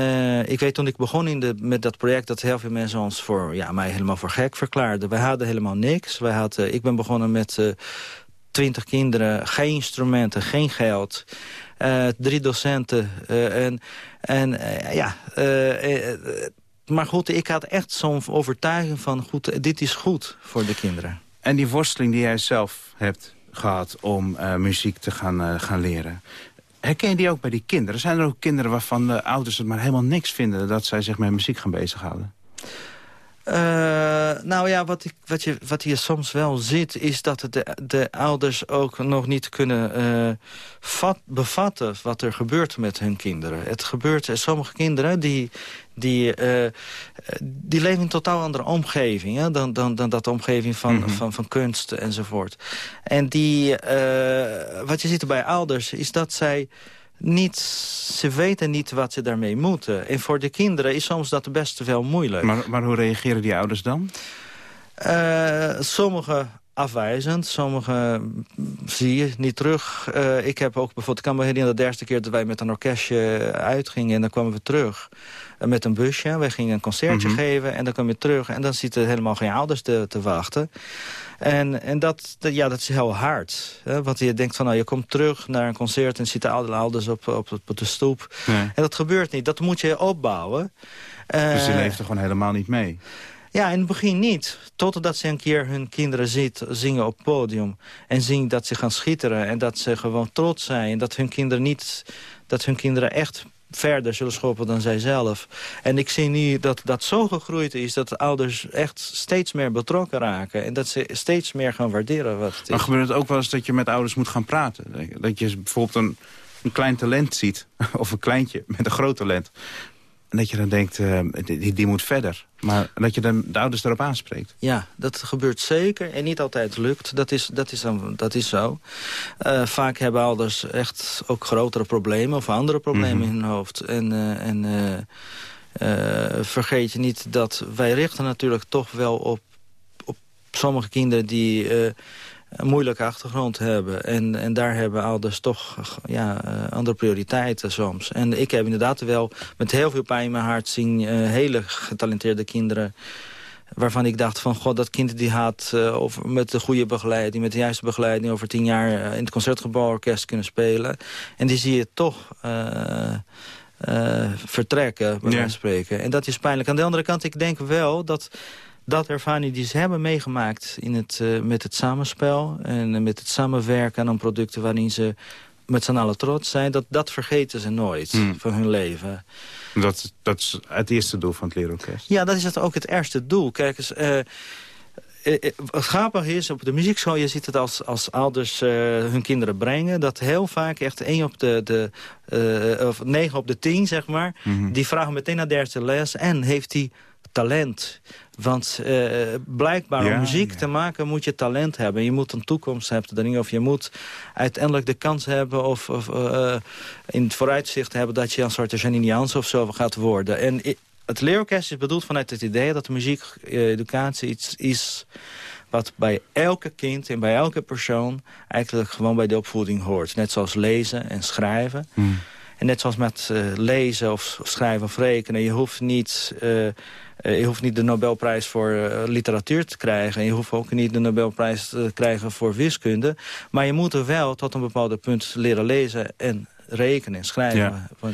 ik weet toen ik begon in de, met dat project... dat heel veel mensen ons voor, ja, mij helemaal voor gek verklaarden. Wij hadden helemaal niks. Wij hadden, ik ben begonnen met twintig kinderen, geen instrumenten, geen geld... Uh, drie docenten. Uh, en en uh, ja, maar goed, ik had echt zo'n overtuiging van... Goed, dit is goed voor de kinderen. En die worsteling die jij zelf hebt gehad om muziek te gaan, gaan leren... Herken je die ook bij die kinderen? Zijn er ook kinderen waarvan de ouders het maar helemaal niks vinden... dat zij zich met muziek gaan bezighouden? Uh, nou ja, wat, ik, wat, je, wat je soms wel ziet... is dat de, de ouders ook nog niet kunnen uh, vat, bevatten... wat er gebeurt met hun kinderen. Het gebeurt, sommige kinderen die, die, uh, die leven in een totaal andere omgeving... Hè, dan, dan, dan dat omgeving van, mm van, van kunst enzovoort. En die, wat je ziet bij ouders is dat zij niet, ze weten niet wat ze daarmee moeten. En voor de kinderen is soms dat best wel moeilijk. Maar, maar hoe reageren die ouders dan? Uh, sommige afwijzend. Sommige zie je niet terug. Uh, ik heb ook bijvoorbeeld, ik kan me herinneren de eerste keer dat wij met een orkestje uitgingen en dan kwamen we terug uh, met een busje. Wij gingen een concertje mhm. geven en dan kwam je terug en dan zitten helemaal geen ouders te, te wachten. En, en dat, dat, ja, dat is heel hard. Hè? Want je denkt van, nou, je komt terug naar een concert... en zitten alle ouders op, op, op de stoep. En dat gebeurt niet. Dat moet je opbouwen. Dus je uh, leeft er gewoon helemaal niet mee? Ja, in het begin niet. Totdat ze een keer hun kinderen ziet zingen op het podium. En zien dat ze gaan schitteren. En dat ze gewoon trots zijn. En dat hun kinderen niet... Dat hun kinderen echt verder zullen schoppen dan zij zelf. En ik zie nu dat dat zo gegroeid is... dat de ouders echt steeds meer betrokken raken. En dat ze steeds meer gaan waarderen wat het is. Maar gebeurt het ook wel eens dat je met ouders moet gaan praten? Dat je bijvoorbeeld een, een klein talent ziet... of een kleintje met een groot talent... En dat je dan denkt, uh, die, die, moet verder. Maar dat je dan de ouders erop aanspreekt. Ja, dat gebeurt zeker. En niet altijd lukt. Dat is, dat is, dan, dat is zo. Uh, vaak hebben ouders echt ook grotere problemen... of andere problemen mm -hmm. in hun hoofd. En, uh, en vergeet je niet dat wij richten natuurlijk toch wel op, op sommige kinderen die een moeilijke achtergrond hebben. En, en daar hebben ouders toch ja, andere prioriteiten soms. En ik heb inderdaad wel met heel veel pijn in mijn hart zien... hele getalenteerde kinderen waarvan ik dacht van, god, dat kind die had uh, over, met de goede begeleiding, met de juiste begeleiding, over tien jaar uh, in het Concertgebouworkest kunnen spelen. En die zie je toch vertrekken, bij van spreken. En dat is pijnlijk. Aan de andere kant, ik denk wel dat dat ervaring die ze hebben meegemaakt in het, met het samenspel... en met het samenwerken aan producten waarin ze met z'n allen trots zijn... dat, dat vergeten ze nooit hmm. van hun leven. Dat, dat is het eerste doel van het leerorkest? Ja, dat is het ook het eerste doel. Kijk eens... Uh, wat grappig is, op de muziekschool, je ziet het als, als ouders uh, hun kinderen brengen... dat heel vaak echt één op de, de uh, of negen op de tien, zeg maar... Mhm. die vragen meteen naar de eerste les en heeft hij talent. Want uh, blijkbaar om muziek te maken moet je talent hebben. Je moet een toekomst hebben. Of je moet uiteindelijk de kans hebben of, of uh, in het vooruitzicht hebben... dat je een soort Janine of zo gaat worden. En het leerorkest is bedoeld vanuit het idee dat muziekeducatie iets is wat bij elke kind en bij elke persoon eigenlijk gewoon bij de opvoeding hoort. Net zoals lezen en schrijven. Hmm. En net zoals met uh, lezen of schrijven of rekenen. Je hoeft niet... Uh, je hoeft niet de Nobelprijs voor uh, literatuur te krijgen. En je hoeft ook niet de Nobelprijs te krijgen voor wiskunde. Maar je moet er wel tot een bepaald punt leren lezen en rekenen en schrijven. Ja.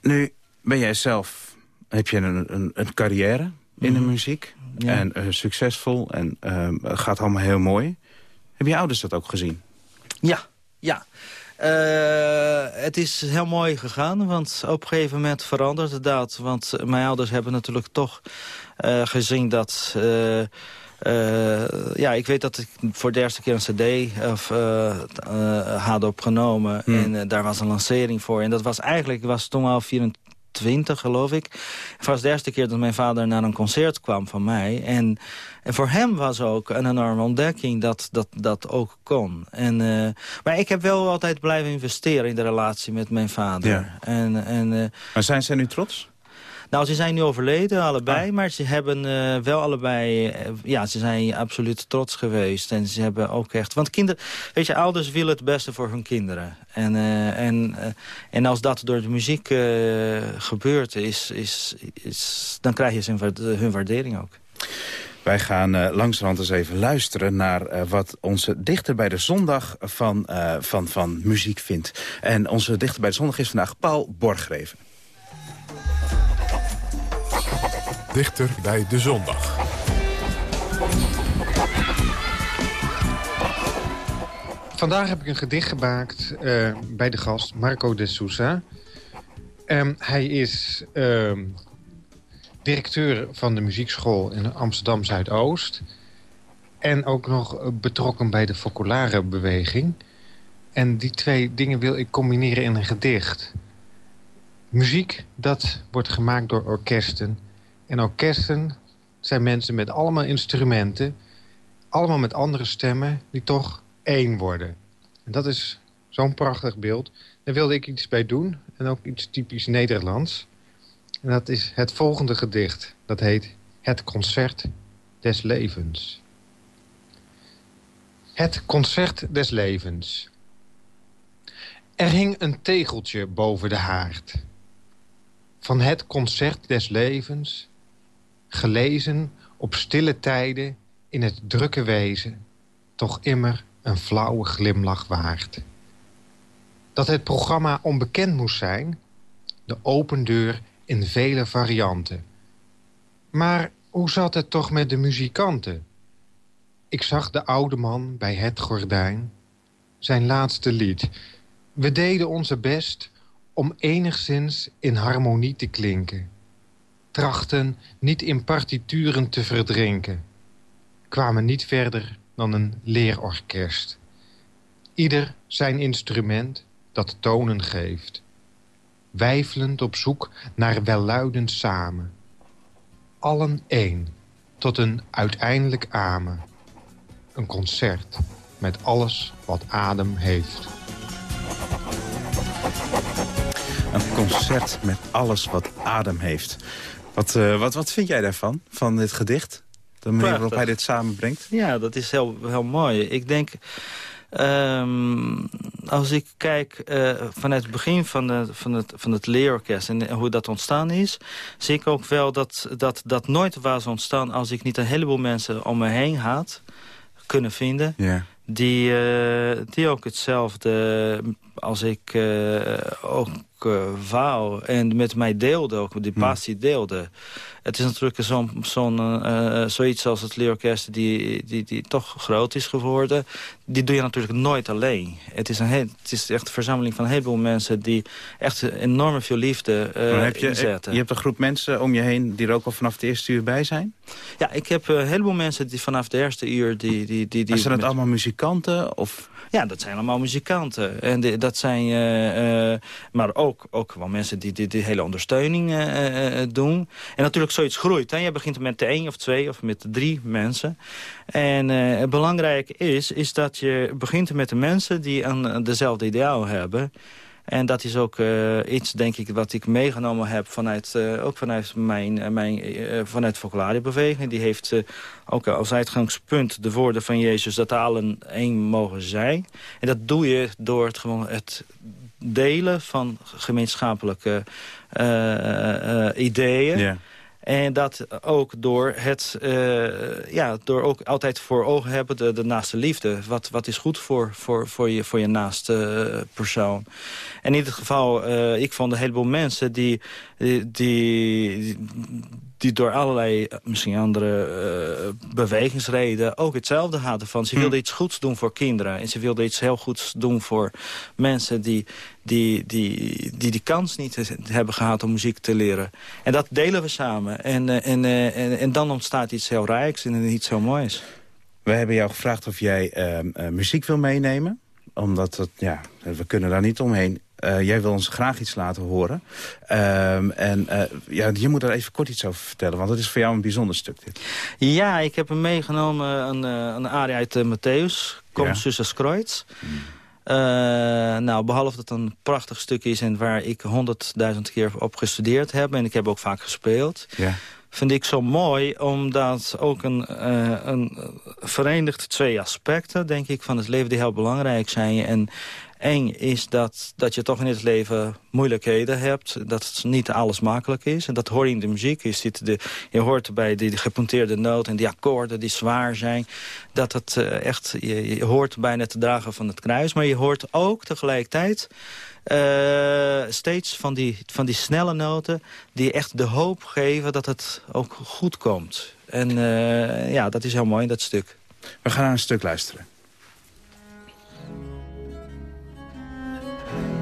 Nu ben jij zelf, heb je een, een, een carrière in de mhm. muziek. En uh, succesvol en uh, gaat allemaal heel mooi. Heb je ouders dat ook gezien? Ja, ja. Uh, het is heel mooi gegaan, want op een gegeven moment veranderde dat. Want mijn ouders hebben natuurlijk toch uh, gezien dat... Uh, ja, ik weet dat ik voor de eerste keer een cd of, had opgenomen. Hmm. En daar was een lancering voor. En dat was eigenlijk, was toen al 24 20, geloof ik. Het was de eerste keer dat mijn vader naar een concert kwam van mij. En, en voor hem was ook een enorme ontdekking dat dat, dat ook kon. En, uh, maar ik heb wel altijd blijven investeren in de relatie met mijn vader. Ja. En, en, uh, maar zijn ze nu trots? Nou, ze zijn nu overleden, allebei. Ah. Maar ze hebben uh, wel allebei... Uh, ja, ze zijn absoluut trots geweest. En ze hebben ook echt... Want kinderen... Weet je, ouders willen het beste voor hun kinderen. En, uh, en, en als dat door de muziek gebeurt, is, is, is, dan krijg je hun waardering ook. Wij gaan uh, langzamerhand eens even luisteren naar uh, wat onze dichter bij de zondag van, uh, van, van muziek vindt. En onze dichter bij de zondag is vandaag Paul Borgreven. Dichter bij de zondag. Vandaag heb ik een gedicht gemaakt uh, bij de gast Marco de Sousa. Um, hij is uh, directeur van de muziekschool in Amsterdam Zuidoost. En ook nog betrokken bij de focolare beweging. En die twee dingen wil ik combineren in een gedicht. Muziek, dat wordt gemaakt door orkesten en orkesten zijn mensen met allemaal instrumenten... allemaal met andere stemmen die toch één worden. En dat is zo'n prachtig beeld. Daar wilde ik iets bij doen. En ook iets typisch Nederlands. En dat is het volgende gedicht. Dat heet Het Concert des Levens. Het Concert des Levens. Er hing een tegeltje boven de haard. Van het Concert des Levens gelezen op stille tijden in het drukke wezen, toch immer een flauwe glimlach waard. Dat het programma onbekend moest zijn, de open deur in vele varianten. Maar hoe zat het toch met de muzikanten? Ik zag de oude man bij het gordijn, zijn laatste lied. We deden onze best om enigszins in harmonie te klinken trachten niet in partituren te verdrinken. Kwamen niet verder dan een leerorkest. Ieder zijn instrument dat tonen geeft. Wijfelend op zoek naar welluidend samen. Allen één, tot een uiteindelijk amen. Een concert met alles wat adem heeft. Een concert met alles wat adem heeft. Wat, uh, wat, wat vind jij daarvan, van dit gedicht? De manier waarop hij dit samenbrengt? Ja, dat is heel, heel mooi. Ik denk... Um, als ik kijk uh, vanuit het begin van, de, van, het, van het leerorkest en hoe dat ontstaan is... zie ik ook wel dat dat, dat nooit was ontstaan als ik niet een heleboel mensen om me heen had kunnen vinden... Yeah. Die, uh, die ook hetzelfde als ik uh, ook uh, wou en met mij deelde, ook die passie deelde. Het is natuurlijk zo'n zo'n uh, zoiets als het leerorkest die, die, die toch groot is geworden. Die doe je natuurlijk nooit alleen. Het is, een heel, het is echt een verzameling van een heleboel mensen die echt enorm veel liefde uh, heb je, inzetten. Je hebt een groep mensen om je heen die er ook al vanaf de eerste uur bij zijn? Ja, ik heb een heleboel mensen die vanaf de eerste uur... Die, die, die, die zijn het allemaal muzikanten? Of... Ja, dat zijn allemaal muzikanten. En dat zijn, uh, uh, maar ook, ook wel mensen die, die, hele ondersteuning uh, doen. En natuurlijk zoiets groeit. Hè. Je begint met één of twee of met drie mensen. En belangrijk is, is dat je begint met de mensen die een, dezelfde ideaal hebben. En dat is ook uh, iets, denk ik, wat ik meegenomen heb vanuit, uh, ook vanuit mijn, uh, mijn vanuit folkloriebeweging. Die heeft ook als uitgangspunt de woorden van Jezus dat allen één mogen zijn. En dat doe je door het, gewoon het delen van gemeenschappelijke ideeën. Yeah. En dat ook door het, uh, ja, door ook altijd voor ogen hebben de, naaste liefde. Wat, wat is goed voor, voor, voor, je, voor je naaste uh, persoon. En in ieder geval, uh, ik vond een heleboel mensen die, die, die door allerlei, misschien andere uh, bewegingsreden... ook hetzelfde hadden van ze wilden hm. iets goeds doen voor kinderen. En ze wilden iets heel goeds doen voor mensen die die, die, die die kans niet hebben gehad om muziek te leren. En dat delen we samen. En, uh, en, en, en, dan ontstaat iets heel rijks en iets heel moois. We hebben jou gevraagd of jij muziek wil meenemen omdat het, ja, we kunnen daar niet omheen. Uh, jij wil ons graag iets laten horen. Um, en uh, ja, je moet er even kort iets over vertellen, want het is voor jou een bijzonder stuk. Dit. Ja, ik heb hem meegenomen, een, uh, een aria uit Matthäus, Kom ja. Hmm. nou, behalve dat het een prachtig stuk is en waar ik honderdduizend keer op gestudeerd heb... en ik heb ook vaak gespeeld... Ja vind ik zo mooi, omdat ook een, uh, een verenigt twee aspecten, denk ik, van het leven die heel belangrijk zijn. En één is dat, dat je toch in het leven moeilijkheden hebt, dat niet alles makkelijk is. En dat hoor je in de muziek. Je, de, je hoort bij die gepunteerde noot en die akkoorden die zwaar zijn, dat het uh, echt, je, hoort bijna te dragen van het kruis. Maar je hoort ook tegelijkertijd uh, steeds van die, van die snelle noten die echt de hoop geven dat het ook goed komt. En uh, ja, dat is heel mooi in dat stuk. We gaan naar een stuk luisteren. Dit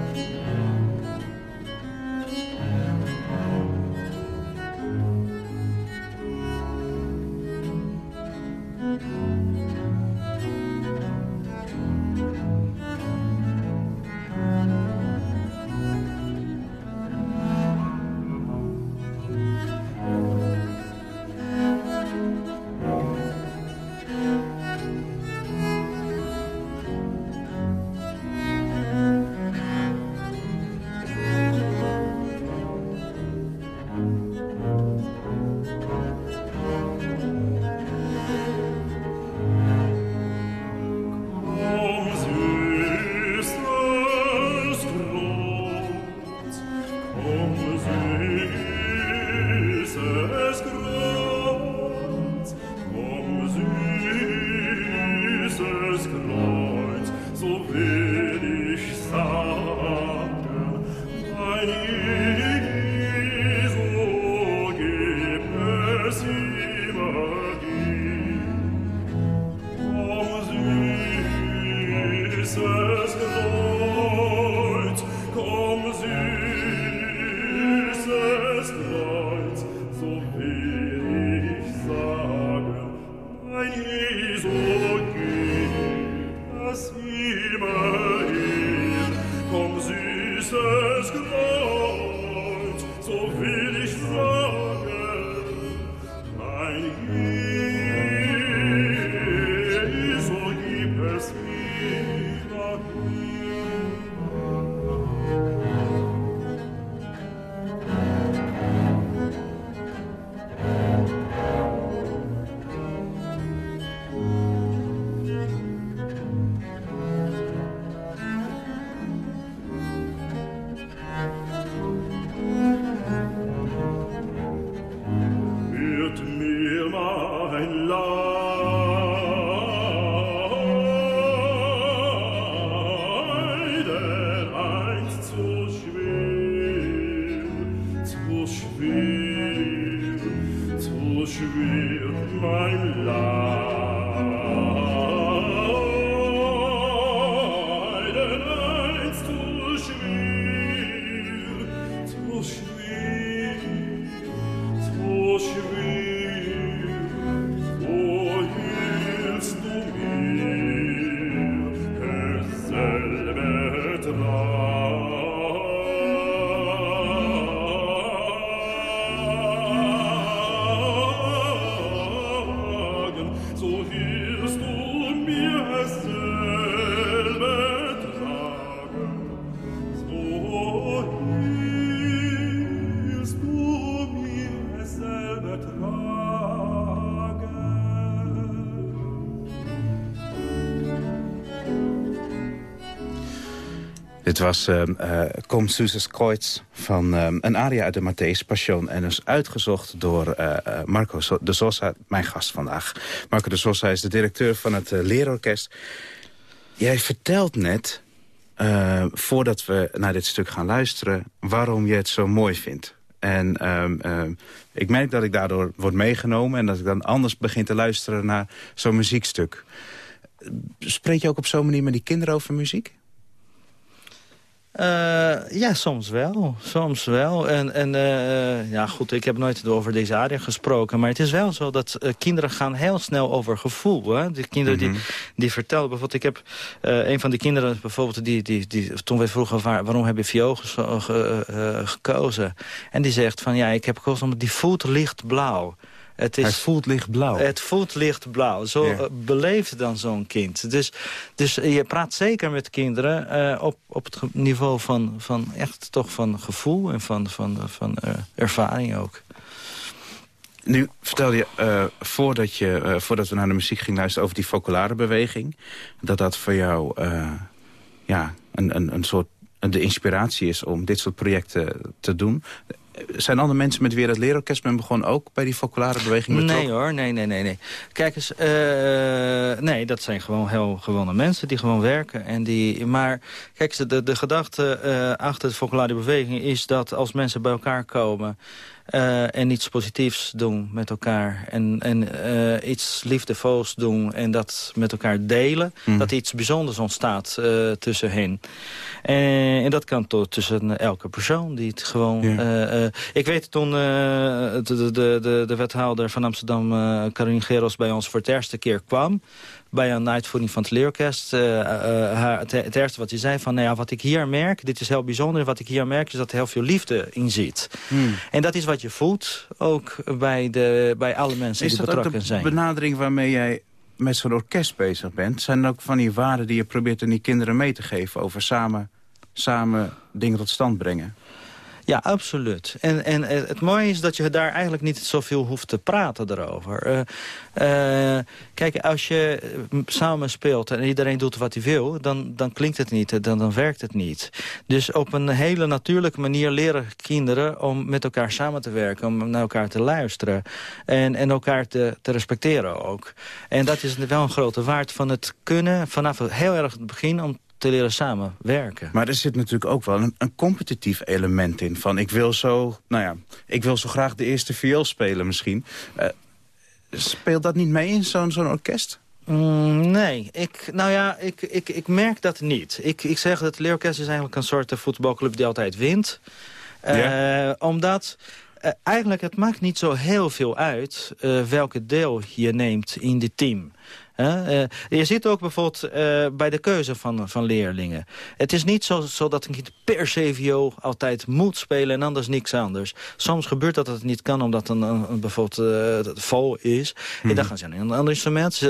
my love. Was uh, Kom Kreutz van um, een aria uit de Matthäus Passion. En is uitgezocht door uh, Marco de Sosa, mijn gast vandaag. Marco de Sosa is de directeur van het Leerorkest. Jij vertelt net, voordat we naar dit stuk gaan luisteren... waarom je het zo mooi vindt. En um, ik merk dat ik daardoor word meegenomen... en dat ik dan anders begin te luisteren naar zo'n muziekstuk. Spreek je ook op zo'n manier met die kinderen over muziek? Uh, ja, soms wel. Soms wel. En, en uh, ja, goed, ik heb nooit over deze aria gesproken. Maar het is wel zo dat kinderen gaan heel snel over gevoel. Hè? Die kinderen mm -hmm. die, die vertellen bijvoorbeeld... Ik heb een van die kinderen bijvoorbeeld... Die, die, die, toen we vroegen waar, waarom heb je viool gekozen. En die zegt van ja, ik heb gekozen omdat die voelt lichtblauw. Het is, Hij voelt lichtblauw. Het voelt lichtblauw. Zo ja. beleeft dan zo'n kind. Dus, dus je praat zeker met kinderen uh, op, op het niveau van, van echt toch van gevoel en van, van, van uh, ervaring ook. Nu vertelde je, uh, voordat je uh, voordat we naar de muziek gingen luisteren... over die focolare beweging... dat dat voor jou uh, ja, een, een, een soort de inspiratie is om dit soort projecten te doen zijn andere mensen met wie het leerorkest bent begonnen ook bij die focolare beweging betrokken? Nee hoor, nee, nee, nee. nee. Kijk eens, uh, nee, dat zijn gewoon heel gewone mensen die gewoon werken. En die, maar kijk eens, de, de gedachte uh, achter de focolare beweging is dat als mensen bij elkaar komen... Uh, en iets positiefs doen met elkaar. En, en uh, iets liefdevols doen en dat met elkaar delen. Mm. Dat iets bijzonders ontstaat uh, tussen hen. En, en, dat kan tot tussen elke persoon die het gewoon... Ja. ik weet toen de, de, de, de wethouder van Amsterdam, Karin Geros, bij ons voor het eerste keer kwam bij een uitvoering van het leerorkest. Uh, uh, het, het, eerste wat hij zei van, nou ja, wat ik hier merk, dit is heel bijzonder. Wat ik hier merk is dat er heel veel liefde in zit. Hmm. En dat is wat je voelt, ook bij, de, bij alle mensen is die betrokken zijn. Is dat de benadering waarmee jij met zo'n orkest bezig bent? Zijn ook van die waarden die je probeert aan die kinderen mee te geven... over samen, samen dingen tot stand brengen? Ja, absoluut. En, en het mooie is dat je daar eigenlijk niet zoveel hoeft te praten erover. Uh, kijk, als je samen speelt en iedereen doet wat hij wil... dan, dan klinkt het niet, dan, dan werkt het niet. Dus op een hele natuurlijke manier leren kinderen... om met elkaar samen te werken, om naar elkaar te luisteren... en, en elkaar te, te respecteren ook. En dat is wel een grote waard van het kunnen... vanaf heel erg het begin om te leren samenwerken. Maar er zit natuurlijk ook wel een, een, competitief element in. Van ik wil zo, nou ja, ik wil zo graag de eerste viool spelen misschien. Uh, speelt dat niet mee in zo'n zo'n orkest? Mm, nee, ik, nou ja, ik, ik, ik merk dat niet. Ik, ik zeg dat het leerorkest is eigenlijk een soort voetbalclub die altijd wint. Ja. Uh, omdat uh, eigenlijk het maakt niet zo heel veel uit uh, welke deel je neemt in dit team. Uh, je ziet ook bijvoorbeeld uh, bij de keuze van, van leerlingen. Het is niet zo, zo dat een kind per CVO altijd moet spelen en anders niks anders. Soms gebeurt dat het niet kan omdat een, een, bijvoorbeeld uh, vol is. Hmm. En dan gaan ze een ander instrument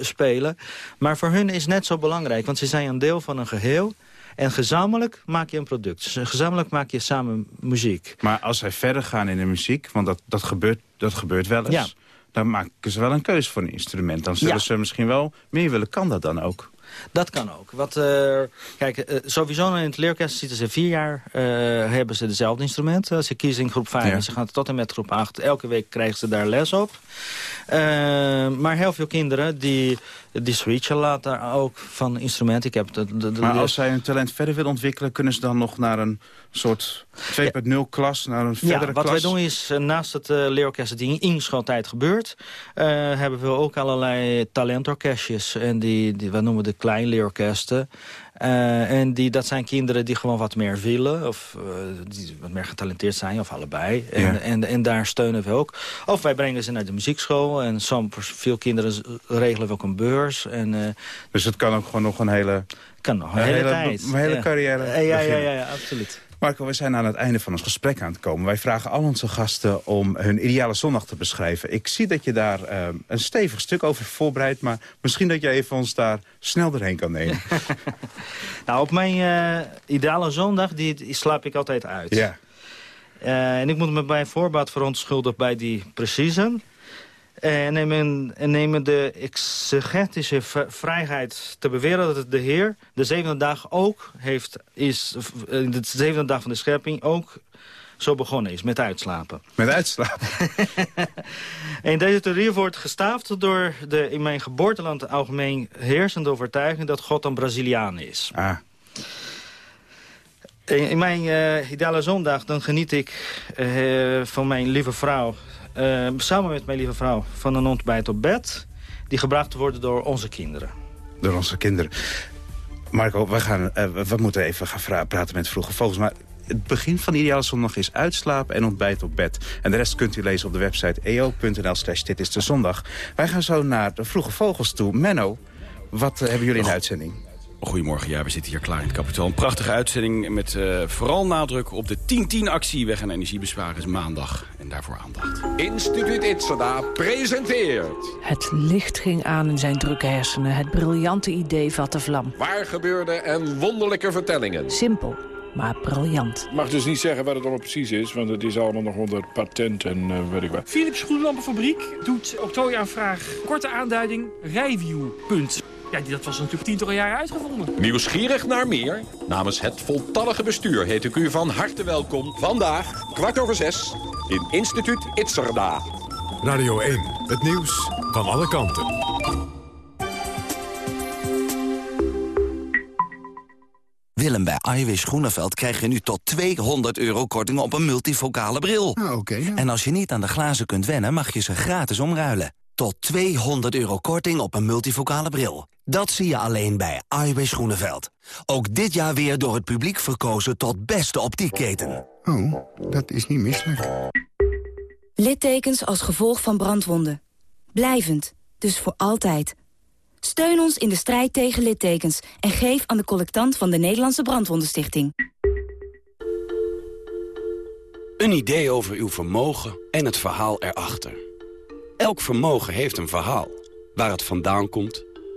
spelen. Maar voor hun is net zo belangrijk, want ze zijn een deel van een geheel. En gezamenlijk maak je een product. Dus gezamenlijk maak je samen muziek. Maar als zij verder gaan in de muziek, want dat, dat, gebeurt, dat gebeurt wel eens... Ja dan maken ze wel een keuze voor een instrument. Dan zullen ze misschien wel meer willen. Kan dat dan ook? Dat kan ook. Wat, uh, kijk, uh, sowieso in het leerorkest zitten ze vier jaar, uh, hebben ze dezelfde instrumenten. Ze kiezen in groep 5 en ze gaan tot en met groep 8. Elke week krijgen ze daar les op. maar heel veel kinderen die, die switchen later ook van instrumenten. Ik heb de, de, de maar als zij hun talent verder willen ontwikkelen, kunnen ze dan nog naar een soort 2.0 klas, naar een verdere ja, wat wij doen is, naast het uh, leerorkest die in schooltijd gebeurt... Uh, hebben we ook allerlei talentorkestjes. En die, die, we noemen de kleinleerorkesten. Uh, en die, dat zijn kinderen die gewoon wat meer willen. Of uh, die wat meer getalenteerd zijn, of allebei. En, ja. en, en, daar steunen we ook. Of wij brengen ze naar de muziekschool. En soms, veel kinderen regelen we ook een beurs. En, uh, dus het kan ook gewoon nog een hele... Kan nog een, een hele, hele, tijd. Een hele carrière ja, ja, ja, ja, absoluut. Marco, we zijn aan het einde van ons gesprek aan het komen. Wij vragen al onze gasten om hun ideale zondag te beschrijven. Ik zie dat je daar uh, een stevig stuk over voorbereidt... maar misschien dat jij even ons daar snel doorheen kan nemen. nou, op mijn uh, ideale zondag die, die, slaap ik altijd uit. Ja. Uh, en ik moet me bij voorbaat verontschuldigen bij die precieze. En nemen, en nemen de exegetische vrijheid te beweren dat de Heer de zevende dag ook heeft, is, de zevende dag van de schepping ook zo begonnen is, met uitslapen. Met uitslapen? en deze theorie wordt gestaafd door de in mijn geboorteland algemeen heersende overtuiging dat God een Braziliaan is. Ah. In, mijn uh, ideale zondag dan geniet ik uh, van mijn lieve vrouw... Uh, samen met mijn lieve vrouw van een ontbijt op bed... die gebracht wordt door onze kinderen. Door onze kinderen. Marco, we, gaan, we moeten even gaan praten met Vroege Vogels. Maar het begin van de ideale zondag is uitslapen en ontbijt op bed. En de rest kunt u lezen op de website eo.nl slash dit is de zondag. Wij gaan zo naar de Vroege Vogels toe. Menno, wat hebben jullie in de uitzending? Goedemorgen, ja, we zitten hier klaar in het kapitaal. Een prachtige uitzending met uh, vooral nadruk op de 10-10-actie. Weg en energiebesparen is maandag en daarvoor aandacht. Instituut Itzada presenteert... Het licht ging aan in zijn drukke hersenen. Het briljante idee vatte vlam. Waar gebeurde en wonderlijke vertellingen. Simpel, maar briljant. Ik mag dus niet zeggen wat het allemaal precies is, want het is allemaal nog onder patent en uh, weet ik wat. Philips Groenlampenfabriek doet octrooiaanvraag. Korte aanduiding, rijview, punt. Ja, dat was natuurlijk tientallen jaren uitgevonden. Nieuwsgierig naar meer? Namens het voltallige bestuur heet ik u van harte welkom. Vandaag, kwart over zes, in Instituut Itzerda. Radio 1, het nieuws van alle kanten. Willem, bij Iwis Groeneveld krijg je nu tot 200 euro korting op een multifocale bril. Ah, oké. En als je niet aan de glazen kunt wennen, mag je ze gratis omruilen. Tot 200 euro korting op een multifocale bril. Dat zie je alleen bij Iwis Groeneveld. Ook dit jaar weer door het publiek verkozen tot beste optiekketen. Oh, dat is niet misselijk. Littekens als gevolg van brandwonden. Blijvend, dus voor altijd. Steun ons in de strijd tegen littekens en geef aan de collectant van de Nederlandse Brandwondenstichting. Een idee over uw vermogen en het verhaal erachter. Elk vermogen heeft een verhaal. Waar het vandaan komt,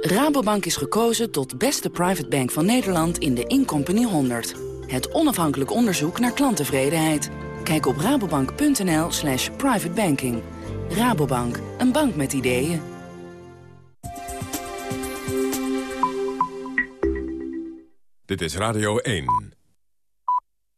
Rabobank is gekozen tot beste private bank van Nederland in de Incompany 100. Het onafhankelijk onderzoek naar klanttevredenheid. Kijk op rabobank.nl slash privatebanking. Rabobank, een bank met ideeën. Dit is Radio 1.